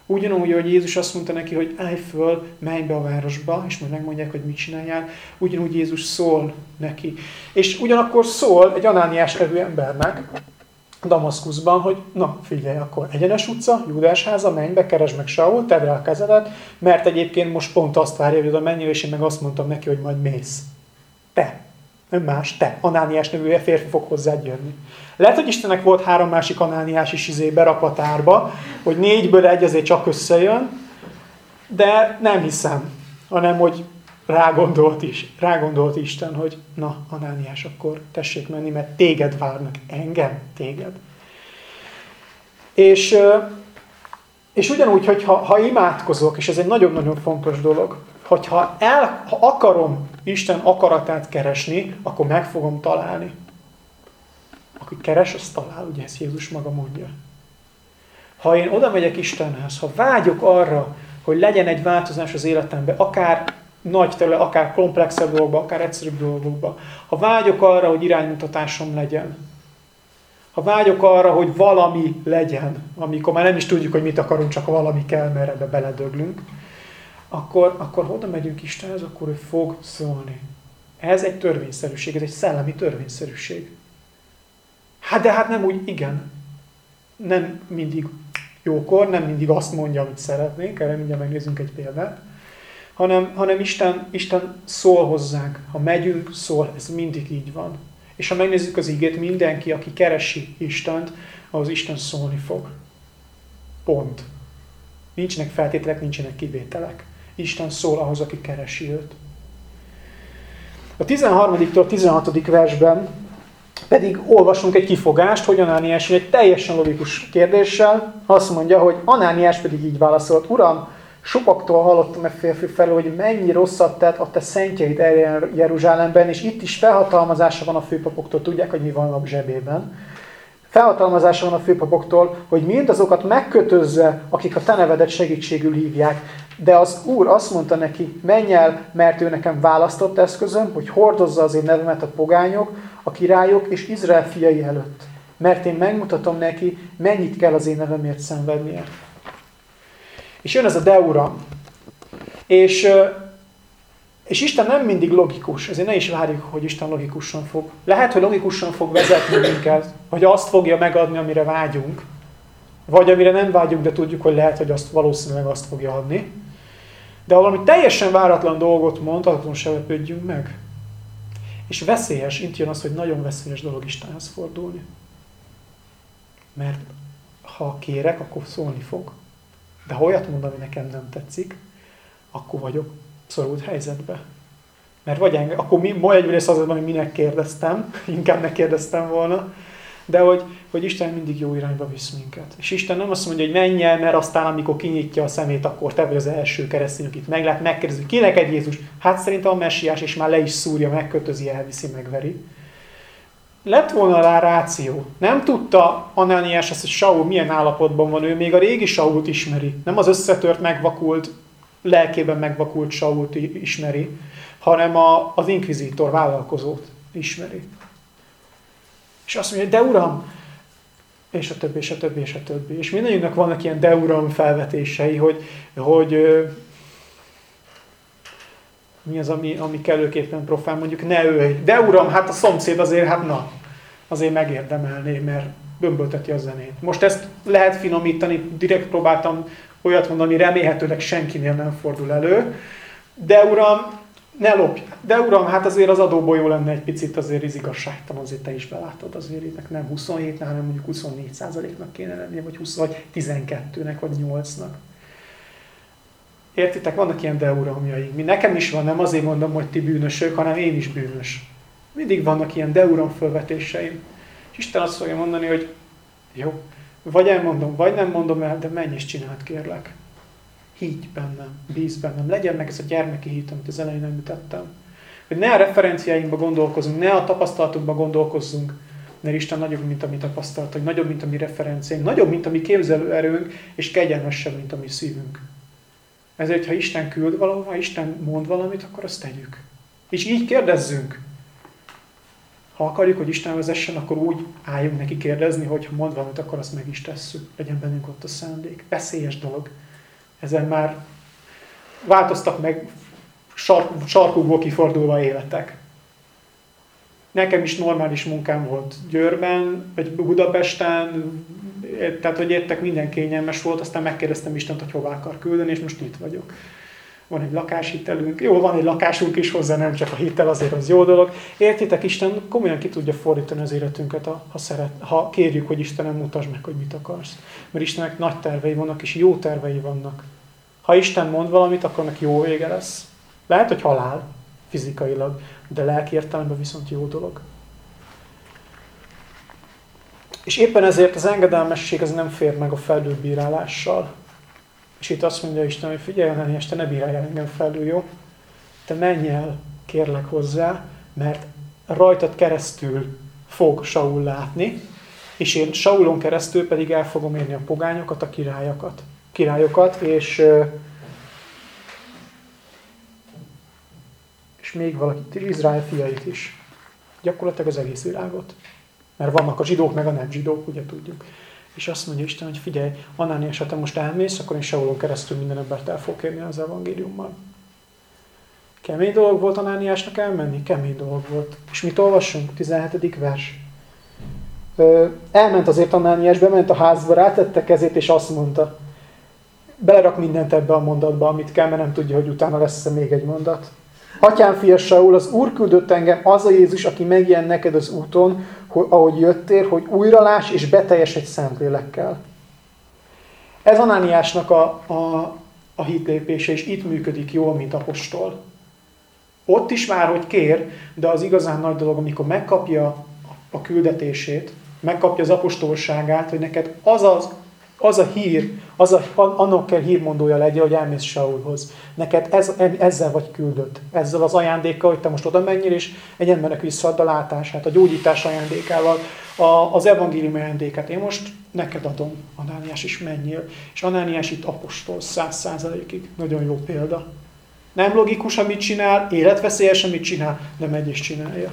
Ugyanúgy, hogy Jézus azt mondta neki, hogy állj föl, menj be a városba, és majd megmondják, hogy mit csináljál, ugyanúgy Jézus szól neki. És ugyanakkor szól egy Anániás nevű embernek, Damaszkuszban, hogy na figyelj, akkor egyenes utca, Júdás háza, menj be, keresd meg Saul, tedd rá a kezedet, mert egyébként most pont azt várja, hogy oda menjél, és én meg azt mondtam neki, hogy majd mész. Te, nem más, te, Anániás nevű férfi fog hozzád jönni. Lehet, hogy Istennek volt három másik Anániás is izé berakva hogy négyből egy azért csak összejön, de nem hiszem, hanem hogy rágondolt is, rágondolt Isten, hogy na, Anániás, akkor tessék menni, mert téged várnak, engem, téged. És, és ugyanúgy, hogy ha, ha imádkozok, és ez egy nagyon-nagyon fontos dolog, hogyha el, ha akarom Isten akaratát keresni, akkor meg fogom találni. Aki keres, az talál, ugye ezt Jézus maga mondja. Ha én oda megyek Istenhez, ha vágyok arra, hogy legyen egy változás az életemben, akár nagy terület, akár komplexebb dolgokba, akár egyszerűbb dolgokba. Ha vágyok arra, hogy iránymutatásom legyen, ha vágyok arra, hogy valami legyen, amikor már nem is tudjuk, hogy mit akarunk, csak valami kell, mert ebbe beledöglünk, akkor, akkor oda megyünk Istenhez, akkor ő fog szólni. Ez egy törvényszerűség, ez egy szellemi törvényszerűség. Hát de hát nem úgy, igen. Nem mindig jókor, nem mindig azt mondja, amit szeretnénk, erre mindjárt megnézzünk egy példát hanem, hanem Isten, Isten szól hozzánk. Ha megyünk, szól, ez mindig így van. És ha megnézzük az igét, mindenki, aki keresi Istent, az Isten szólni fog. Pont. Nincsenek feltételek, nincsenek kivételek. Isten szól ahhoz, aki keresi őt. A 13-től 16. versben pedig olvasunk egy kifogást, hogy Anániás egy teljesen logikus kérdéssel azt mondja, hogy Anániás pedig így válaszolt, Uram, Sokaktól hallottam a férfi felől, hogy mennyi rosszat tett a te szentjeid el Jeruzsálemben, és itt is felhatalmazása van a főpapoktól, tudják, hogy mi van a zsebében. Felhatalmazása van a főpapoktól, hogy mindazokat megkötözze, akik a te nevedet segítségül hívják. De az Úr azt mondta neki, menj el, mert ő nekem választott eszközöm, hogy hordozza az én nevemet a pogányok, a királyok és Izrael fiai előtt. Mert én megmutatom neki, mennyit kell az én nevemért szenvednie. És jön ez a deura. És, és Isten nem mindig logikus, ezért ne is várjuk, hogy Isten logikusan fog. Lehet, hogy logikusan fog vezetni minket, hogy azt fogja megadni, amire vágyunk, vagy amire nem vágyunk, de tudjuk, hogy lehet, hogy azt valószínűleg azt fogja adni. De valami teljesen váratlan dolgot mond, azon se lepődjünk meg. És veszélyes, itt jön az, hogy nagyon veszélyes dolog Istenhez fordulni. Mert ha kérek, akkor szólni fog. De ha olyat mond, ami nekem nem tetszik, akkor vagyok szorult helyzetbe. Mert vagy engem, akkor mi, ma egyrészt az, hogy minek kérdeztem, inkább ne kérdeztem volna, de hogy, hogy Isten mindig jó irányba visz minket. És Isten nem azt mondja, hogy menj el, mert aztán, amikor kinyitja a szemét, akkor te vagy az első keresztény, akit meglát, megkérdezi, ki neked Jézus? Hát szerintem a messiás, és már le is szúrja, megkötözi, elviszi, megveri lett volna rá ráció. Nem tudta Anániás azt, hogy Saul milyen állapotban van, ő még a régi Sault ismeri. Nem az összetört, megvakult, lelkében megvakult Sault ismeri, hanem a, az inkvizítor vállalkozót ismeri. És azt mondja, de uram, és a többi, és a többi, és a többi. És mindannyiunknak vannak ilyen de uram felvetései, hogy, hogy mi az, ami, ami kellőképpen profán, mondjuk ne ölj. De uram, hát a szomszéd azért, hát na, azért megérdemelné, mert bömbölteti a zenét. Most ezt lehet finomítani, direkt próbáltam olyat mondani, remélhetőleg senkinél nem fordul elő. De uram, ne lopj. De uram, hát azért az adóból jó lenne egy picit, azért ez igazságtalan, azért te is belátod, azért ennek nem 27 hanem mondjuk 24% nak kéne lennie, vagy 20, vagy 12-nek, vagy 8-nak. Értitek, vannak ilyen deuramjaink. Mi nekem is van, nem azért mondom, hogy ti bűnösök, hanem én is bűnös. Mindig vannak ilyen deuram fölvetéseim. És Isten azt fogja mondani, hogy jó, vagy elmondom, vagy nem mondom el, de menj és csináld, kérlek. Higgy bennem, bíz bennem, legyen meg ez a gyermeki hit, amit az elején említettem. Hogy ne a referenciáinkba gondolkozunk, ne a tapasztalatunkba gondolkozzunk, mert Isten nagyobb, mint a mi tapasztalatunk, nagyobb, mint a mi referenciáink, nagyobb, mint a mi képzelőerőnk, és kegyelmesebb, mint a mi szívünk. Ezért, ha Isten küld valahova, Isten mond valamit, akkor azt tegyük. És így kérdezzünk. Ha akarjuk, hogy Isten vezessen, akkor úgy álljunk neki kérdezni, hogy ha mond valamit, akkor azt meg is tesszük. Legyen bennünk ott a szándék. Veszélyes dolog. Ezen már változtak meg sark, sarkukból kifordulva életek. Nekem is normális munkám volt Győrben, vagy Budapesten, tehát hogy értek, minden kényelmes volt, aztán megkérdeztem Istent, hogy hova akar küldeni, és most itt vagyok. Van egy lakáshitelünk, jó, van egy lakásunk is hozzá, nem csak a hitel, azért az jó dolog. Értitek, Isten komolyan ki tudja fordítani az életünket, ha, szeret, ha kérjük, hogy Istenem mutasd meg, hogy mit akarsz. Mert Istennek nagy tervei vannak, és jó tervei vannak. Ha Isten mond valamit, akkor neki jó vége lesz. Lehet, hogy halál fizikailag, de lelki értelemben viszont jó dolog. És éppen ezért az engedelmesség az nem fér meg a felülbírálással. És itt azt mondja Isten, hogy figyelj, Ananias, te ne bírálj engem felül, jó? Te menj el, kérlek hozzá, mert rajtad keresztül fog Saul látni, és én Saulon keresztül pedig el fogom érni a pogányokat, a királyokat, királyokat és, és még valakit, Izrael fiait is. Gyakorlatilag az egész világot. Mert vannak a zsidók, meg a nem zsidók, ugye tudjuk. És azt mondja Isten, hogy figyelj, Anániás, ha te most elmész, akkor én Saulon keresztül minden embert el fog kérni az evangéliummal. Kemény dolog volt Anániásnak elmenni? Kemény dolog volt. És mit olvassunk? 17. vers. Ö, elment azért Anániás, bement a házba, rátette kezét, és azt mondta, belerak mindent ebbe a mondatba, amit kell, mert nem tudja, hogy utána lesz még egy mondat. Atyám fia Saul, az Úr küldött engem, az a Jézus, aki megjelen neked az úton, hogy, ahogy jöttél, hogy újra láss és beteljesedj Szentlélekkel. Ez Anániásnak a, a, a hitlépése, és itt működik jól, mint apostol. Ott is vár, hogy kér, de az igazán nagy dolog, amikor megkapja a küldetését, megkapja az apostolságát, hogy neked az az az a hír, az a, annak kell hírmondója legyen, hogy elmész Saulhoz. Neked ez, ezzel vagy küldött. Ezzel az ajándékkal, hogy te most oda menjél, és egy embernek visszaadd a látását, a gyógyítás ajándékával, a, az evangélium ajándékát. Én most neked adom, Anániás is menjél. És Anániás itt apostol, száz százalékig. Nagyon jó példa. Nem logikus, amit csinál, életveszélyes, amit csinál, de megy és csinálja.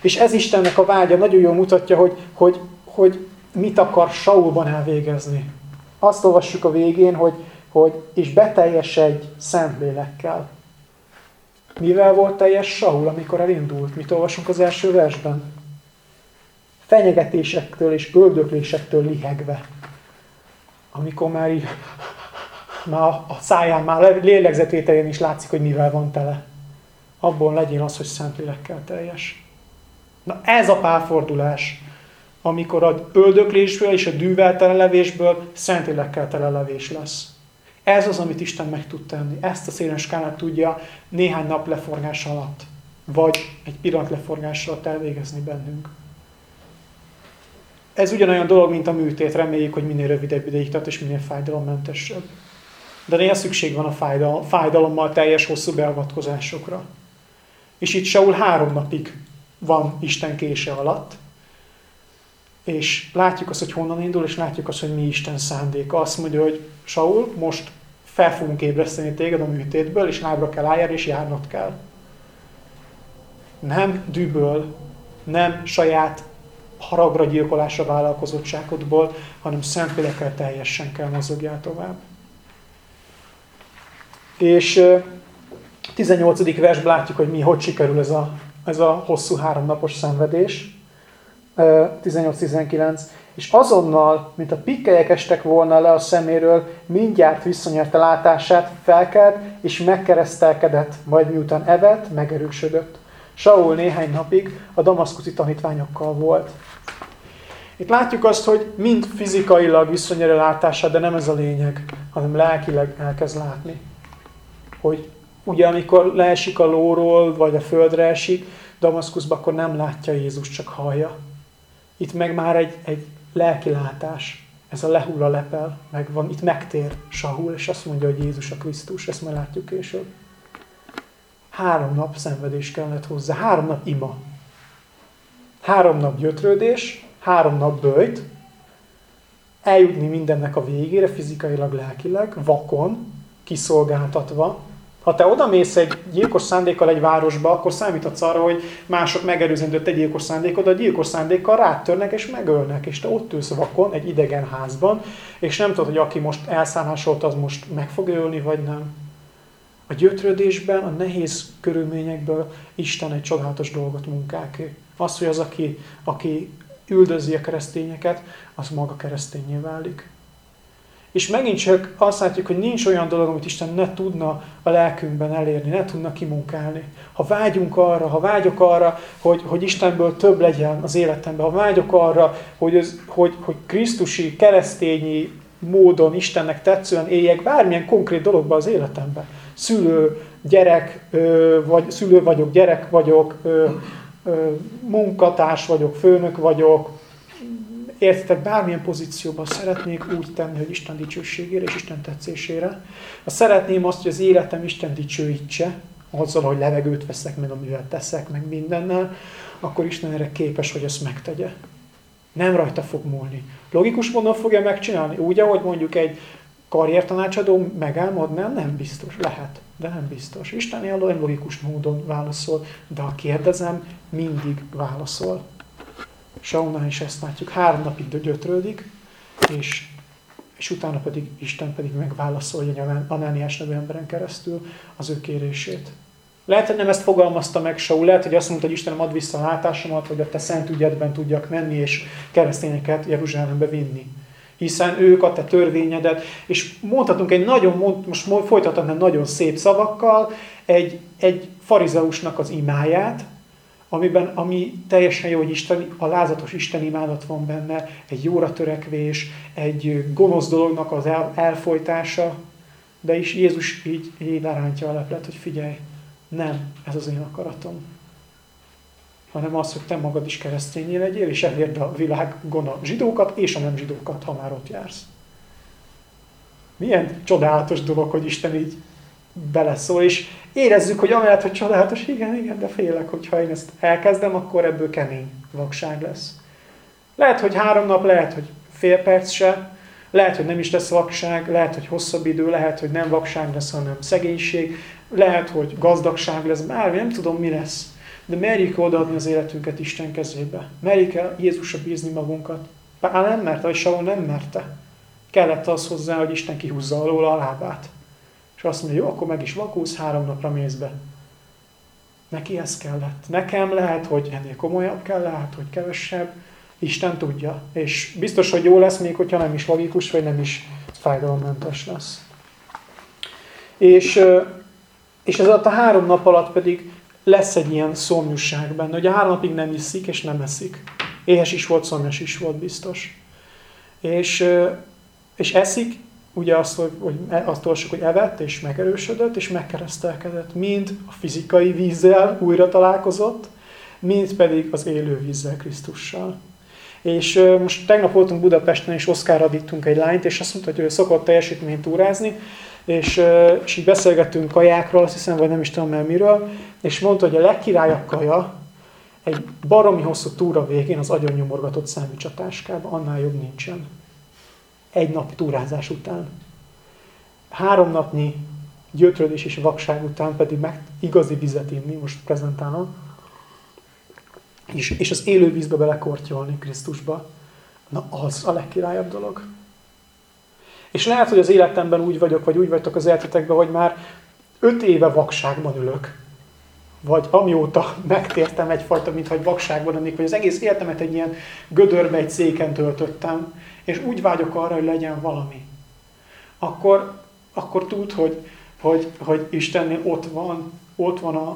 És ez Istennek a vágya nagyon jól mutatja, hogy, hogy, hogy mit akar Saulban elvégezni. Azt olvassuk a végén, hogy, hogy és beteljesedj Szentlélekkel. Mivel volt teljes Saul, amikor elindult? Mit olvasunk az első versben? Fenyegetésektől és öldöklésektől lihegve. Amikor már így, már a száján, már lélegzetvételén is látszik, hogy mivel van tele. Abból legyen az, hogy Szentlélekkel teljes. Na ez a pálfordulás amikor a öldöklésből és a dűvel telelevésből szentélekkel telelevés lesz. Ez az, amit Isten meg tud tenni. Ezt a széles skálát tudja néhány nap leforgás alatt, vagy egy pillanat leforgás alatt elvégezni bennünk. Ez ugyanolyan dolog, mint a műtét. Reméljük, hogy minél rövidebb ideig tart, és minél fájdalommentesebb. De néha szükség van a fájdalom, fájdalommal teljes hosszú beavatkozásokra. És itt Saul három napig van Isten kése alatt, és látjuk azt, hogy honnan indul, és látjuk azt, hogy mi Isten szándéka. Azt mondja, hogy Saul, most fel fogunk ébreszteni téged a műtétből, és lábra kell álljál, és járnod kell. Nem dűből, nem saját haragra, gyilkolásra vállalkozottságodból, hanem Szentlélekkel teljesen kell mozogjál tovább. És 18. versben látjuk, hogy mi, hogy sikerül ez a, ez a hosszú háromnapos szenvedés. 18-19, és azonnal, mint a pikkelyek estek volna le a szeméről, mindjárt visszanyerte látását, felkelt, és megkeresztelkedett, majd miután evett, megerősödött. Saul néhány napig a damaszkuszi tanítványokkal volt. Itt látjuk azt, hogy mind fizikailag visszanyere látását, de nem ez a lényeg, hanem lelkileg elkezd látni. Hogy ugye amikor leesik a lóról, vagy a földre esik, Damaszkuszban akkor nem látja Jézus, csak hallja. Itt meg már egy, egy lelki látás. Ez a lehull a lepel, meg van, itt megtér Sahul, és azt mondja, hogy Jézus a Krisztus, ezt majd látjuk később. Három nap szenvedés kellett hozzá, három nap ima. Három nap gyötrődés, három nap bőjt, eljutni mindennek a végére, fizikailag, lelkileg, vakon, kiszolgáltatva, ha te oda mész egy gyilkos szándékkal egy városba, akkor számíthatsz arra, hogy mások megerőzendött egy gyilkos szándékot, a gyilkos szándékkal rátörnek és megölnek, és te ott ülsz vakon egy idegen házban, és nem tudod, hogy aki most elszállásolt, az most meg fog ölni, vagy nem. A gyötrődésben, a nehéz körülményekből Isten egy csodálatos dolgot munkál ki. Az, hogy az, aki, aki üldözi a keresztényeket, az maga keresztényé válik. És megint csak azt látjuk, hogy nincs olyan dolog, amit Isten ne tudna a lelkünkben elérni, ne tudna kimunkálni. Ha vágyunk arra, ha vágyok arra, hogy, hogy Istenből több legyen az életemben, ha vágyok arra, hogy, az, hogy, hogy Krisztusi, keresztényi módon Istennek tetszően éljek bármilyen konkrét dologban az életemben. Szülő, gyerek, vagy szülő vagyok, gyerek vagyok, munkatárs vagyok, főnök vagyok, értitek, bármilyen pozícióban szeretnék úgy tenni, hogy Isten dicsőségére és Isten tetszésére. Ha szeretném azt, hogy az életem Isten dicsőítse, azzal, hogy levegőt veszek, meg amivel teszek, meg mindennel, akkor Isten erre képes, hogy ezt megtegye. Nem rajta fog múlni. Logikus módon fogja megcsinálni. Úgy, ahogy mondjuk egy karriertanácsadó megálmodná, nem biztos. Lehet, de nem biztos. Isten ilyen logikus módon válaszol, de ha kérdezem, mindig válaszol. Saulnál is ezt látjuk. Három napig gyötrődik, és, és utána pedig Isten pedig megválaszolja Anániás nevű emberen keresztül az ő kérését. Lehet, hogy nem ezt fogalmazta meg Saul, lehet, hogy azt mondta, hogy Istenem ad vissza a látásomat, hogy a te szent ügyedben tudjak menni, és keresztényeket Jeruzsálembe vinni. Hiszen ők a te törvényedet, és mondhatunk egy nagyon, most folytathatnám nagyon szép szavakkal, egy, egy farizeusnak az imáját, amiben, ami teljesen jó, hogy Isten, a lázatos Isten imádat van benne, egy jóra törekvés, egy gonosz dolognak az el, elfolytása, de is Jézus így, így lerántja a leplet, hogy figyelj, nem, ez az én akaratom, hanem az, hogy te magad is keresztényé legyél, és elérd a világ gona zsidókat és a nem zsidókat, ha már ott jársz. Milyen csodálatos dolog, hogy Isten így beleszól, és érezzük, hogy amellett, hogy csodálatos, igen, igen, de félek, hogy ha én ezt elkezdem, akkor ebből kemény vakság lesz. Lehet, hogy három nap, lehet, hogy fél perc se, lehet, hogy nem is lesz vakság, lehet, hogy hosszabb idő, lehet, hogy nem vakság lesz, hanem szegénység, lehet, hogy gazdagság lesz, bármi, nem tudom, mi lesz. De merjük odaadni az életünket Isten kezébe. Merjük el Jézusra bízni magunkat. Pál nem merte, vagy Saul nem merte. Kellett az hozzá, hogy Isten kihúzza alól a lábát. És azt mondja, jó, akkor meg is vakulsz, három napra mész be. Neki ez kellett. Nekem lehet, hogy ennél komolyabb kell, lehet, hogy kevesebb. Isten tudja. És biztos, hogy jó lesz, még hogyha nem is logikus, vagy nem is fájdalommentes lesz. És, és ez alatt a három nap alatt pedig lesz egy ilyen szomjúság benne, hogy a három napig nem iszik és nem eszik. Éhes is volt, szomjas is volt biztos. És, és eszik, ugye azt, hogy, e, azt olvasjuk, hogy evett és megerősödött, és megkeresztelkedett. Mind a fizikai vízzel újra találkozott, mind pedig az élő vízzel Krisztussal. És most tegnap voltunk Budapesten, és Oszkárra vittunk egy lányt, és azt mondta, hogy ő szokott teljesítményt túrázni, és, és így beszélgettünk kajákról, azt hiszem, vagy nem is tudom már miről, és mondta, hogy a legkirályabb kaja egy baromi hosszú túra végén az agyon nyomorgatott számítsatáskába, annál jobb nincsen egy nap túrázás után. Három napnyi gyötrődés és vakság után pedig meg igazi vizet inni, most prezentálom, és, és az élő vízbe belekortyolni Krisztusba, na az a legkirályabb dolog. És lehet, hogy az életemben úgy vagyok, vagy úgy vagytok az életetekben, hogy már öt éve vakságban ülök. vagy amióta megtértem egyfajta, mintha egy vakságban lennék, vagy az egész életemet egy ilyen gödörbe, egy széken töltöttem, és úgy vágyok arra, hogy legyen valami, akkor, akkor tud, hogy, hogy, hogy Istennél ott van, ott van a,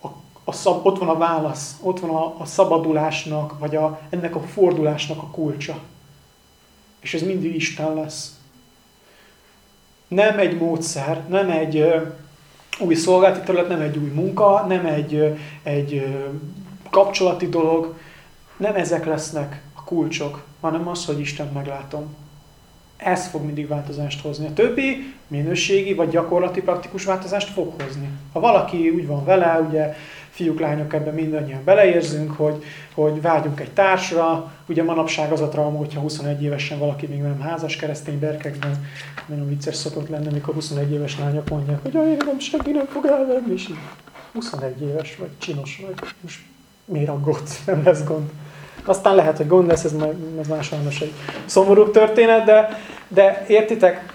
a, a szab, ott van a válasz, ott van a, a szabadulásnak, vagy a, ennek a fordulásnak a kulcsa. És ez mindig Isten lesz. Nem egy módszer, nem egy ö, új szolgálati terület, nem egy új munka, nem egy, ö, egy ö, kapcsolati dolog, nem ezek lesznek kulcsok, hanem az, hogy Isten meglátom. Ez fog mindig változást hozni. A többi minőségi vagy gyakorlati praktikus változást fog hozni. Ha valaki úgy van vele, ugye fiúk, lányok ebben mindannyian beleérzünk, hogy, hogy vágyunk egy társra, ugye manapság az a trauma, hogyha 21 évesen valaki még nem házas keresztény berkekben, nagyon vicces szokott lenni, amikor 21 éves lányok mondják, hogy én nem senki nem fog elvenni, és így 21 éves vagy, csinos vagy, most miért aggódsz, nem lesz gond. Aztán lehet, hogy gond lesz, ez, ez már sajnos egy szomorú történet, de, de értitek,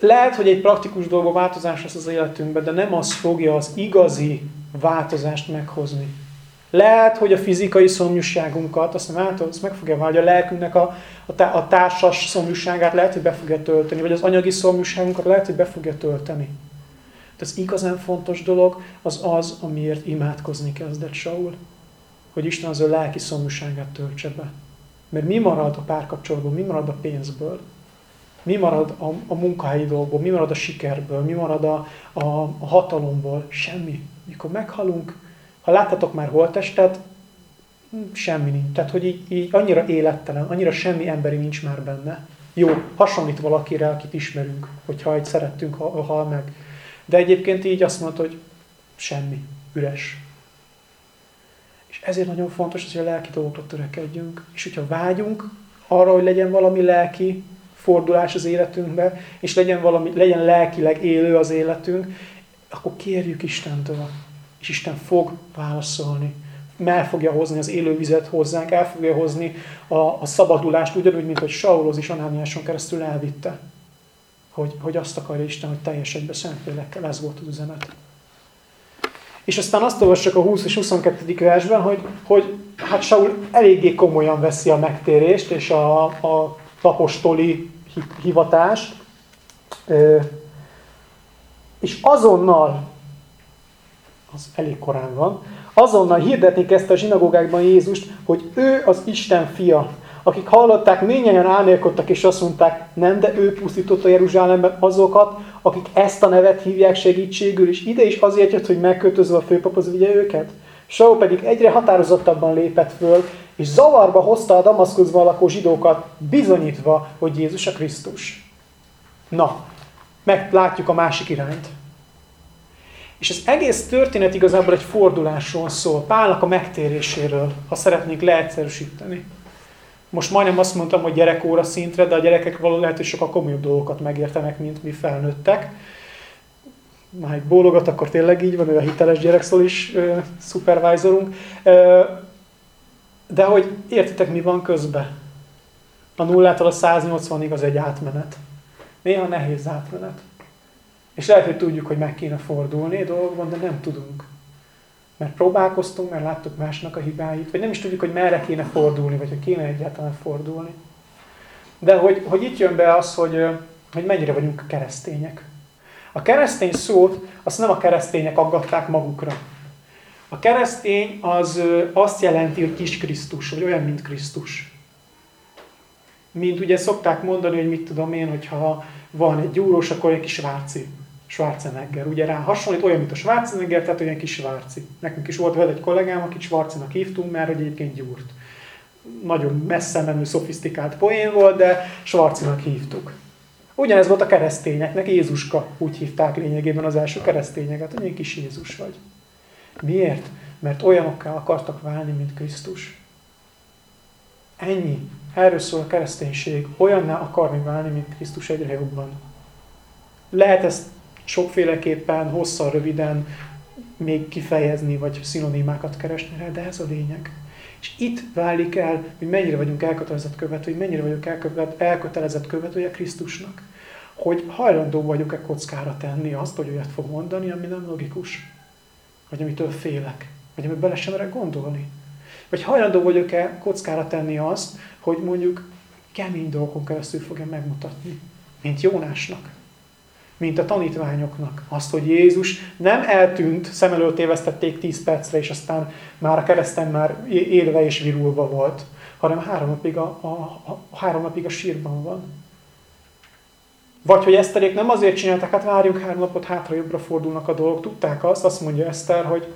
lehet, hogy egy praktikus dolga változás lesz az életünkben, de nem az fogja az igazi változást meghozni. Lehet, hogy a fizikai szomjúságunkat, azt nem által, azt meg fogja válni, a lelkünknek a, a, a társas szomjúságát lehet, hogy be fogja tölteni, vagy az anyagi szomjúságunkat lehet, hogy be fogja tölteni. De az igazán fontos dolog az az, amiért imádkozni kezdett Saul hogy Isten az ő lelki szomjúságát töltse be. Mert mi marad a párkapcsolatból, mi marad a pénzből, mi marad a, a munkahelyi dolgból, mi marad a sikerből, mi marad a, a, a hatalomból, semmi. Mikor meghalunk, ha láttatok már holtestet, semmi nincs. Tehát, hogy így, így annyira élettelen, annyira semmi emberi nincs már benne. Jó, hasonlít valakire, akit ismerünk, hogyha egy szerettünk, ha, hal meg. De egyébként így azt mondta, hogy semmi, üres. És ezért nagyon fontos, hogy a lelki dolgokra törekedjünk. És hogyha vágyunk arra, hogy legyen valami lelki fordulás az életünkbe, és legyen, valami, legyen lelkileg élő az életünk, akkor kérjük Istentől. És Isten fog válaszolni. El fogja hozni az élő vizet hozzánk, el fogja hozni a, a szabadulást, ugyanúgy, mint hogy Sauloz is Anániáson keresztül elvitte. Hogy, hogy azt akarja Isten, hogy teljes egybe Szentlélekkel. Ez volt az üzenet. És aztán azt olvassuk a 20 és 22. versben, hogy, hogy hát Saul eléggé komolyan veszi a megtérést és a, a apostoli hivatást, és azonnal, az elég korán van, azonnal hirdetni kezdte a zsinagógákban Jézust, hogy ő az Isten fia. Akik hallották, ményen álmélkodtak, és azt mondták, nem, de ő pusztította Jeruzsálemben azokat, akik ezt a nevet hívják segítségül, és ide is azért jött, hogy megkötözve a főpaphoz vigye őket. Saul pedig egyre határozottabban lépett föl, és zavarba hozta a Damaszkuszban lakó zsidókat, bizonyítva, hogy Jézus a Krisztus. Na, meglátjuk a másik irányt. És az egész történet igazából egy fordulásról szól, Pálnak a megtéréséről, ha szeretnénk leegyszerűsíteni. Most majdnem azt mondtam, hogy gyerekóra szintre, de a gyerekek való lehet, hogy sokkal komolyabb dolgokat megértenek, mint mi felnőttek. Már egy bólogat, akkor tényleg így van, ő a hiteles gyerekszól is ö, szupervájzorunk. de hogy értitek, mi van közben? A nullától a 180-ig az egy átmenet. Néha nehéz átmenet. És lehet, hogy tudjuk, hogy meg kéne fordulni dolgokban, de nem tudunk. Mert próbálkoztunk, mert láttuk másnak a hibáit, vagy nem is tudjuk, hogy merre kéne fordulni, vagy hogy kéne egyáltalán fordulni. De hogy, hogy itt jön be az, hogy, hogy mennyire vagyunk keresztények. A keresztény szót azt nem a keresztények aggatták magukra. A keresztény az azt jelenti, hogy kis Krisztus, vagy olyan, mint Krisztus. Mint ugye szokták mondani, hogy mit tudom én, hogyha van egy gyúrós, akkor egy kis várci. Schwarzenegger. Ugye rá hasonlít, olyan, mint a Schwarzenegger, tehát olyan kis Schwarzi. Nekünk is volt vele egy kollégám, akit Schwarzinak hívtunk, mert hogy egyébként gyúrt. Nagyon messze menő, szofisztikált poén volt, de Schwarzinak hívtuk. Ugyanez volt a keresztényeknek, Jézuska, úgy hívták lényegében az első keresztényeket, hogy egy kis Jézus vagy. Miért? Mert olyanokká akartak válni, mint Krisztus. Ennyi. Erről szól a kereszténység. Olyanná akarni válni, mint Krisztus egyre jobban. Lehet ezt sokféleképpen, hosszan, röviden még kifejezni, vagy szinonimákat keresni rá, de ez a lényeg. És itt válik el, hogy mennyire vagyunk elkötelezett követői, mennyire vagyok elkövet, elkötelezett követője Krisztusnak. Hogy hajlandó vagyok-e kockára tenni azt, hogy olyat fog mondani, ami nem logikus. vagy amitől félek, vagy amit bele sem merek gondolni. Vagy hajlandó vagyok-e kockára tenni azt, hogy mondjuk kemény dolgokon keresztül fogja megmutatni, mint Jónásnak, mint a tanítványoknak. Azt, hogy Jézus nem eltűnt, szem előtt tévesztették 10 percre, és aztán már a kereszten már élve és virulva volt, hanem három napig a, a, a, három napig a sírban van. Vagy hogy Eszterék nem azért csinálták, hát várjunk három napot, hátra-jobbra fordulnak a dolgok. Tudták azt, azt mondja Eszter, hogy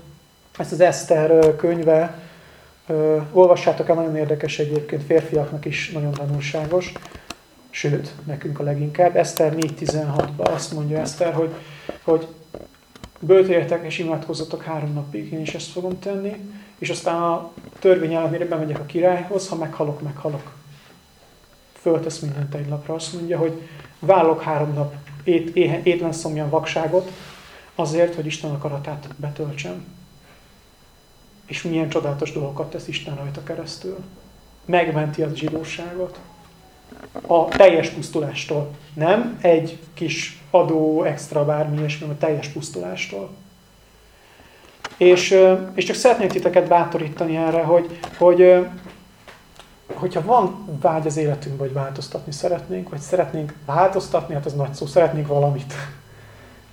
ezt az Eszter könyve, olvassátok el, nagyon érdekes egyébként, férfiaknak is nagyon tanulságos, sőt, nekünk a leginkább. Eszter 4.16-ban azt mondja Eszter, hogy, hogy böltéljetek és imádkozzatok három napig, én is ezt fogom tenni, és aztán a törvény ellenére bemegyek a királyhoz, ha meghalok, meghalok. Föltesz mindent egy lapra, azt mondja, hogy Vállok három nap ét, étlen szomjan vakságot azért, hogy Isten akaratát betöltsem. És milyen csodálatos dolgokat tesz Isten rajta keresztül. Megmenti az zsidóságot. A teljes pusztulástól. Nem egy kis adó, extra bármi ilyesmi, a teljes pusztulástól. És, és csak szeretnék titeket bátorítani erre, hogy, hogy hogyha van vágy az életünkben, hogy változtatni szeretnénk, vagy szeretnénk változtatni, hát ez nagy szó, szeretnénk valamit.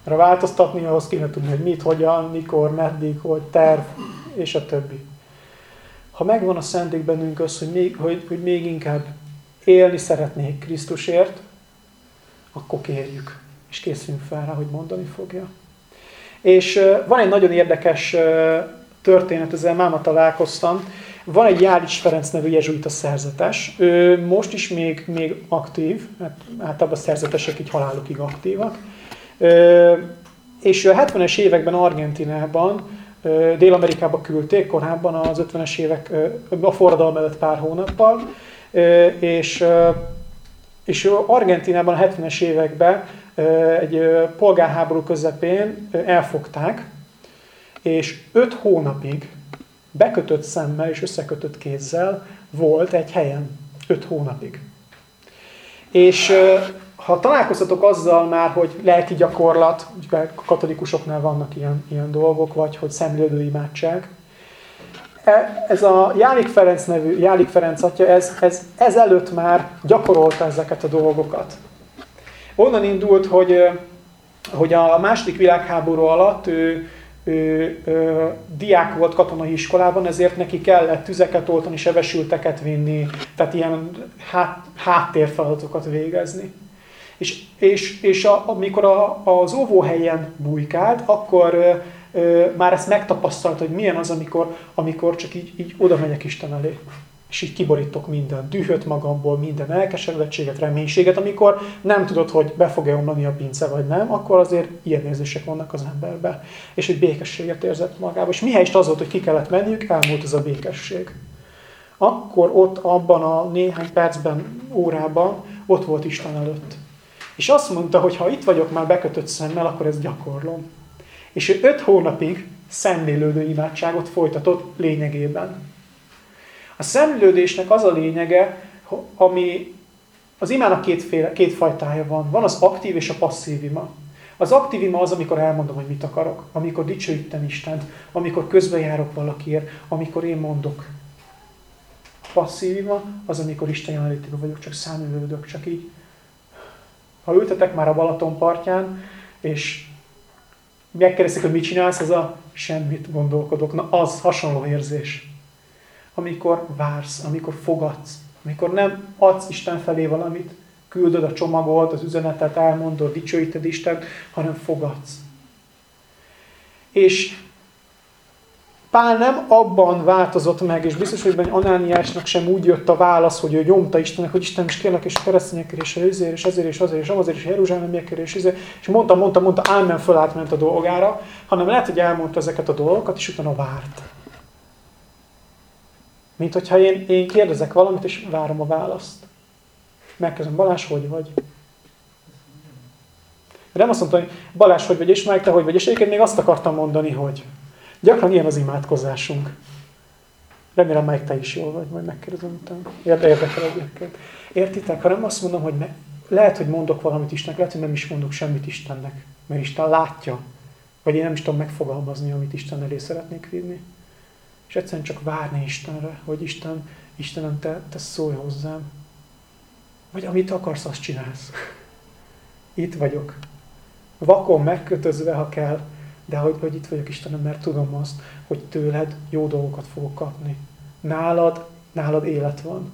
Mert változtatni ahhoz kéne tudni, hogy mit, hogyan, mikor, meddig, hogy terv, és a többi. Ha megvan a szendék bennünk az, hogy még, hogy, hogy még inkább élni szeretnék Krisztusért, akkor kérjük, és készüljünk fel rá, hogy mondani fogja. És van egy nagyon érdekes történet, ezzel máma találkoztam, van egy Jálics Ferenc nevű jezsuita szerzetes, ő most is még, még aktív, mert általában a szerzetesek így halálukig aktívak, és a 70-es években Argentinában, Dél-Amerikába küldték korábban az 50-es évek, a forradalom előtt pár hónappal, és, és Argentinában a 70-es években egy polgárháború közepén elfogták, és 5 hónapig bekötött szemmel és összekötött kézzel volt egy helyen, öt hónapig. És ha találkoztatok azzal már, hogy lelki gyakorlat, katolikusoknál vannak ilyen, ilyen dolgok, vagy hogy szemlélő imádság, ez a Jálik Ferenc nevű, Jálik Ferenc atya, ez, ez ezelőtt már gyakorolta ezeket a dolgokat. Onnan indult, hogy, hogy a második világháború alatt ő ő, ö, diák volt katonai iskolában, ezért neki kellett tüzeket oltani, sebesülteket vinni, tehát ilyen hát, háttérfeladatokat végezni. És, és, és a, amikor a, az óvóhelyen bujkált, akkor már ezt megtapasztalt, hogy milyen az, amikor, amikor csak így, így oda megyek Isten elé és így kiborítok minden dühöt magamból, minden elkeseredettséget, reménységet, amikor nem tudod, hogy be fog-e omlani a pince, vagy nem, akkor azért ilyen érzések vannak az emberben. És hogy békességet érzett magába. És mihelyest az volt, hogy ki kellett menniük, elmúlt ez a békesség. Akkor ott, abban a néhány percben, órában, ott volt Isten előtt. És azt mondta, hogy ha itt vagyok már bekötött szemmel, akkor ezt gyakorlom. És ő öt hónapig szemlélődő imádságot folytatott lényegében. A szemlődésnek az a lényege, ami az imának kétféle, két fajtája van. Van az aktív és a passzív ima. Az aktív ima az, amikor elmondom, hogy mit akarok, amikor dicsőítem Istent, amikor közbejárok valakiért, amikor én mondok. A passzív ima az, amikor Isten jelenlétében vagyok, csak számülődök, csak így. Ha ültetek már a Balaton partján, és megkérdezik, hogy mit csinálsz, az a semmit gondolkodok. Na, az hasonló érzés amikor vársz, amikor fogadsz, amikor nem adsz Isten felé valamit, küldöd a csomagot, az üzenetet, elmondod, dicsőíted Isten, hanem fogadsz. És Pál nem abban változott meg, és biztos, hogy Anániásnak sem úgy jött a válasz, hogy ő nyomta Istennek, hogy Isten is kérlek, és keresztényekért, és ezért, és ezért, és azért, és azért, és Jeruzsálemiekért, és ezért, és mondta, mondta, mondta, ámen fölátment a dolgára, hanem lehet, hogy elmondta ezeket a dolgokat, és utána várt. Mint hogyha én, én kérdezek valamit, és várom a választ. Megkezdem, Balázs, hogy vagy? Nem azt mondta, hogy Balázs, hogy vagy, és Mike, te hogy vagy, és egyébként még azt akartam mondani, hogy gyakran ilyen az imádkozásunk. Remélem, Mike, te is jól vagy, majd megkérdezem utána. Érdekel egyébként. Értitek? Ha nem azt mondom, hogy me, lehet, hogy mondok valamit Istennek, lehet, hogy nem is mondok semmit Istennek, mert Isten látja, Vagy én nem is tudom megfogalmazni, amit Isten elé szeretnék vinni. És egyszerűen csak várni Istenre, hogy Isten, Istenem, te, te szólj hozzám. Vagy amit akarsz, azt csinálsz. Itt vagyok. Vakon megkötözve, ha kell, de hogy, hogy itt vagyok Istenem, mert tudom azt, hogy tőled jó dolgokat fogok kapni. Nálad, nálad élet van.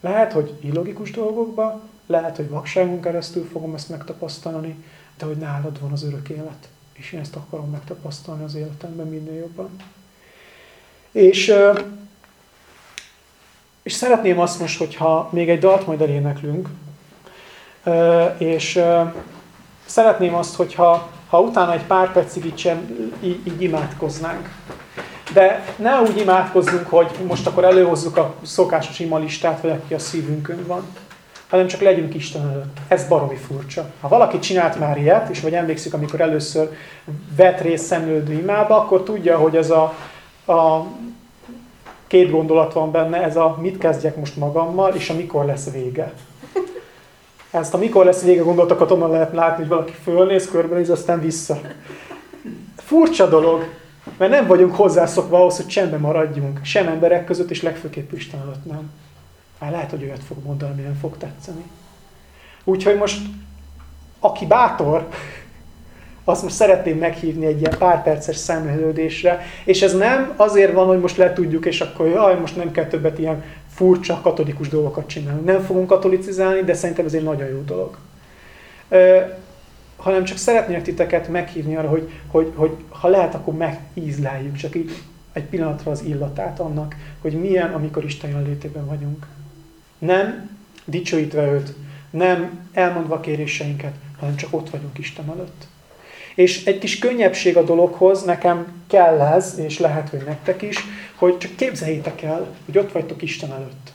Lehet, hogy illogikus dolgokba, lehet, hogy vakságon keresztül fogom ezt megtapasztalni, de hogy nálad van az örök élet. És én ezt akarom megtapasztalni az életemben minél jobban. És, és szeretném azt most, hogyha még egy dalt majd eléneklünk, és szeretném azt, hogyha ha utána egy pár percig így, sem, így, így imádkoznánk. De ne úgy imádkozzunk, hogy most akkor előhozzuk a szokásos imalistát, vagy aki a szívünkön van, hanem csak legyünk Isten előtt. Ez baromi furcsa. Ha valaki csinált már ilyet, és vagy emlékszik, amikor először vett részt szemlődő imába, akkor tudja, hogy ez a, a két gondolat van benne, ez a mit kezdjek most magammal, és a mikor lesz vége. Ezt a mikor lesz vége gondolatokat onnan lehet látni, hogy valaki fölnéz, körbenéz, aztán vissza. Furcsa dolog, mert nem vagyunk hozzászokva ahhoz, hogy csendben maradjunk. Sem emberek között, és legfőképp Isten előtt nem. Már lehet, hogy olyat fog mondani, ami nem fog tetszeni. Úgyhogy most, aki bátor, azt most szeretném meghívni egy ilyen pár perces szemlélődésre, és ez nem azért van, hogy most letudjuk, és akkor jaj, most nem kell többet ilyen furcsa katolikus dolgokat csinálni. Nem fogunk katolicizálni, de szerintem ez egy nagyon jó dolog. Ö, hanem csak szeretnék titeket meghívni arra, hogy, hogy, hogy ha lehet, akkor megízleljük csak így egy pillanatra az illatát annak, hogy milyen, amikor Isten jelenlétében vagyunk. Nem dicsőítve őt, nem elmondva kéréseinket, hanem csak ott vagyunk Isten előtt. És egy kis könnyebbség a dologhoz, nekem kell ez, és lehet, hogy nektek is, hogy csak képzeljétek el, hogy ott vagytok Isten előtt.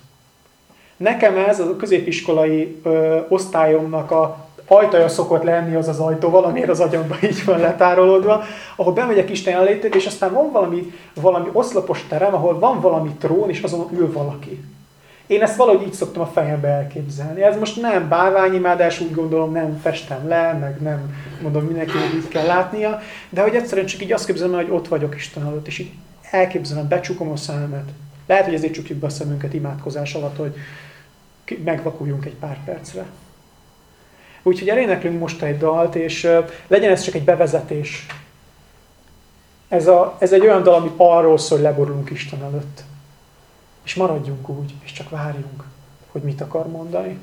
Nekem ez a középiskolai ö, osztályomnak a ajtaja szokott lenni az az ajtó, valamiért az agyamban így van letárolódva, ahol bemegyek Isten jelenlétébe, és aztán van valami, valami oszlopos terem, ahol van valami trón, és azon ül valaki. Én ezt valahogy így szoktam a fejembe elképzelni. Ez most nem bálványimádás, úgy gondolom, nem festem le, meg nem mondom mindenki, hogy így kell látnia, de hogy egyszerűen csak így azt képzelem, hogy ott vagyok Isten előtt, és így elképzelem, becsukom a szememet. Lehet, hogy ezért csukjuk be a szemünket imádkozás alatt, hogy megvakuljunk egy pár percre. Úgyhogy eléneklünk most egy dalt, és legyen ez csak egy bevezetés. Ez, a, ez egy olyan dal, ami arról szól, hogy leborulunk Isten előtt. És maradjunk úgy, és csak várjunk, hogy mit akar mondani.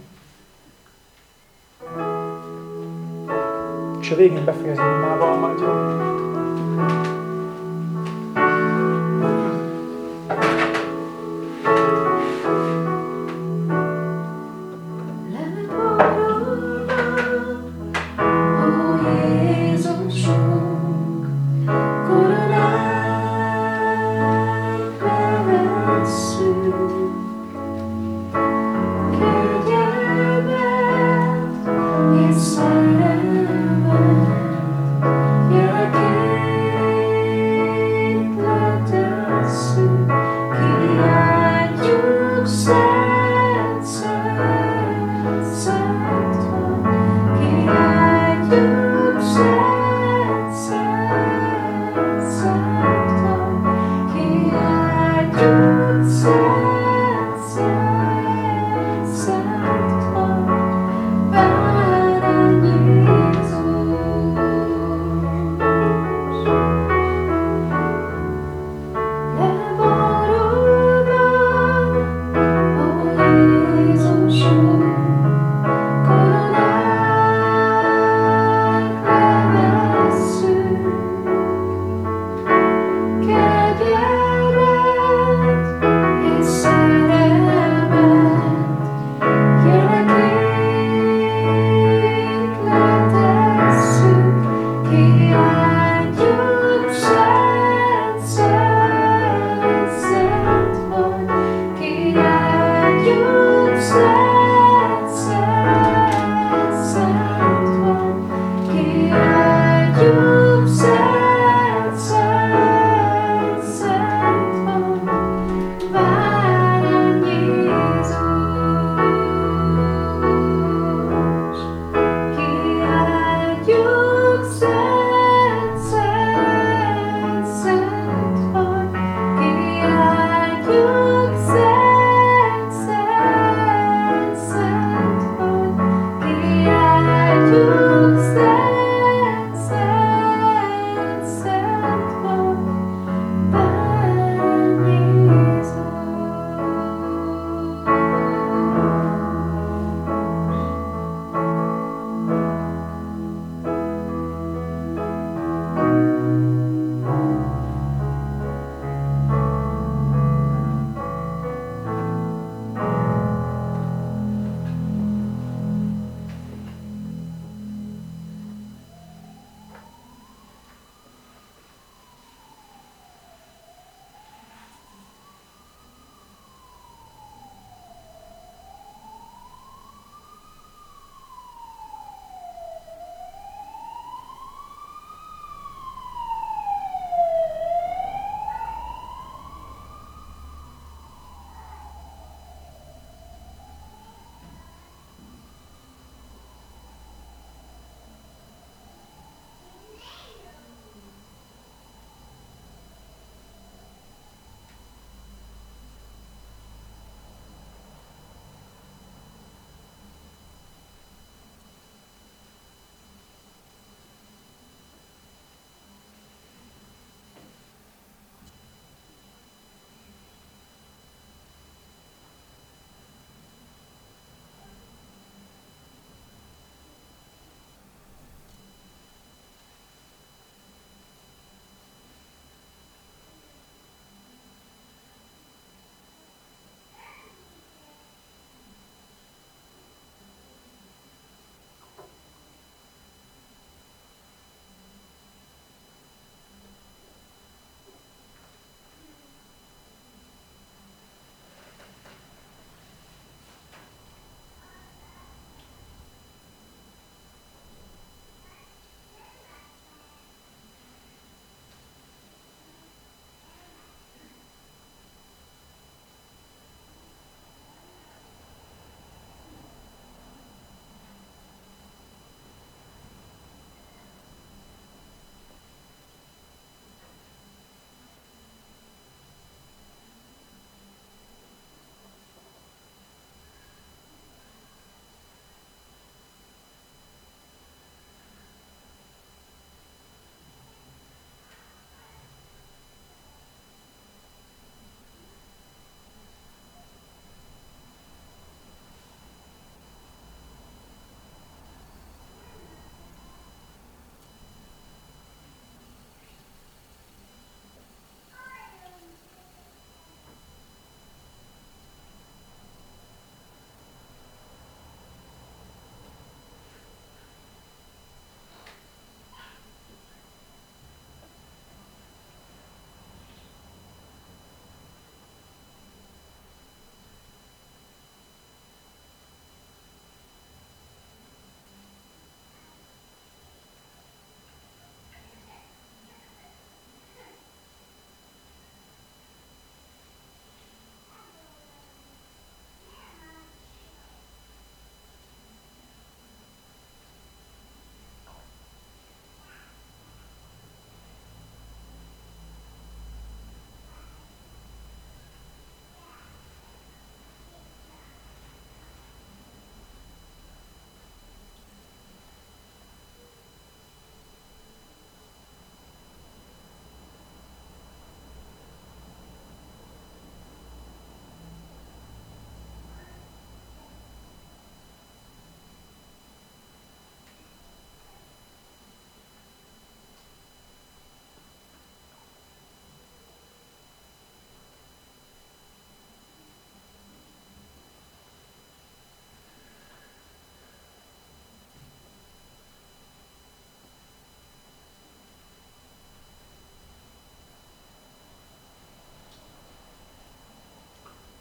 És a végén befejezem imával majd jó.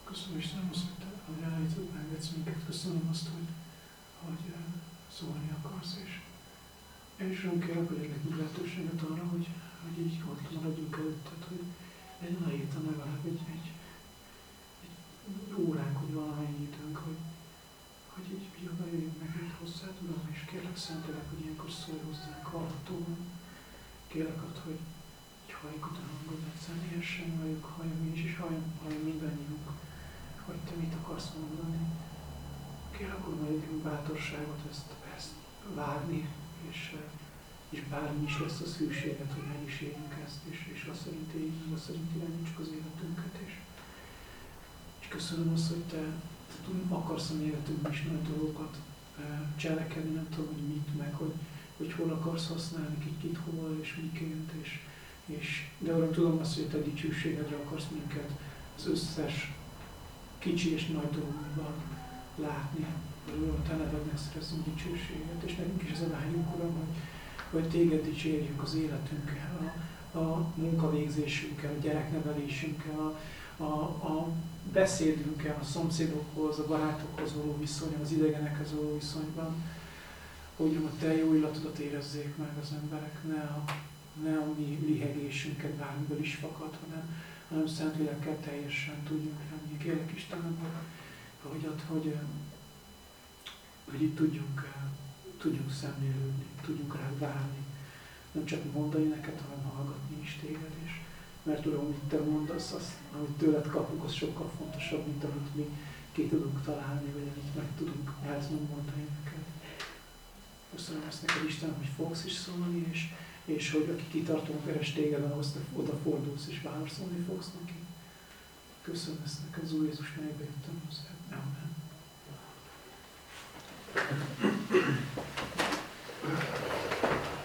Köszönöm Istenem azt, hogy te jelenléted megvetsz minket. Köszönöm azt, hogy, hogy szólni akarsz, és én is olyan kérek, hogy ennek lehetőséget arra, hogy, hogy így ott maradjunk előtted, hogy legyen a héten legalább egy, egy, egy óránk, hogy valamennyi időnk, hogy, hogy így jobban jöjjünk meg itt hozzád, Uram, és kérlek szentelek, hogy ilyenkor szólj hozzánk hallgatóan. Kérlek att, hogy egy halljuk a hangodat, személyesen halljuk, halljam én is, és halljam, halljam mindannyiunk, hogy te mit akarsz mondani. Kérlek, hogy majd bátorságot ezt, ezt várni, és, és bármi is lesz a szűséget, hogy meg is éljünk ezt, és, és azt szerint éljünk, azt szerint irányítsuk az életünket. És, és köszönöm azt, hogy te, te akarsz a mi életünkben is nagy dolgokat cselekedni, nem tudom, hogy mit, meg hogy, hogy hol akarsz használni, kit, kit hol és miként, és, és de arra tudom azt, hogy te dicsőségedre akarsz minket az összes kicsi és nagy dolgokban látni, hogy Uram, Te nevednek szerezzünk dicsőséget, és nekünk is ez a vágyunk, Uram, hogy, hogy Téged dicsérjük az életünkkel, a, a munkavégzésünkkel, a gyereknevelésünkkel, a, a, a beszédünkkel, a szomszédokhoz, a barátokhoz való viszonyban, az idegenekhez való viszonyban, hogy a Te jó illatodat érezzék meg az emberek, ne a, ne a mi lihegésünket bármiből is fakad, hanem, hanem Szentlélekkel teljesen tudjunk. Kérlek Istenem, hogy, hogy, hogy, hogy itt tudjunk, tudjunk szemlélődni, tudjunk rá várni. Nem csak mondani neked, hanem hallgatni is téged. És, mert tudom, amit te mondasz, azt, amit tőled kapunk, az sokkal fontosabb, mint amit mi ki tudunk találni, vagy amit meg tudunk, el tudunk mondani neked. Köszönöm ezt neked Isten, hogy fogsz is szólni, és, és hogy aki kitartóan keres téged, ahhoz te odafordulsz és válaszolni fogsz neki. Köszönöm ezt neked az Úr Jézus nevében jöttem. Amen. Thank you.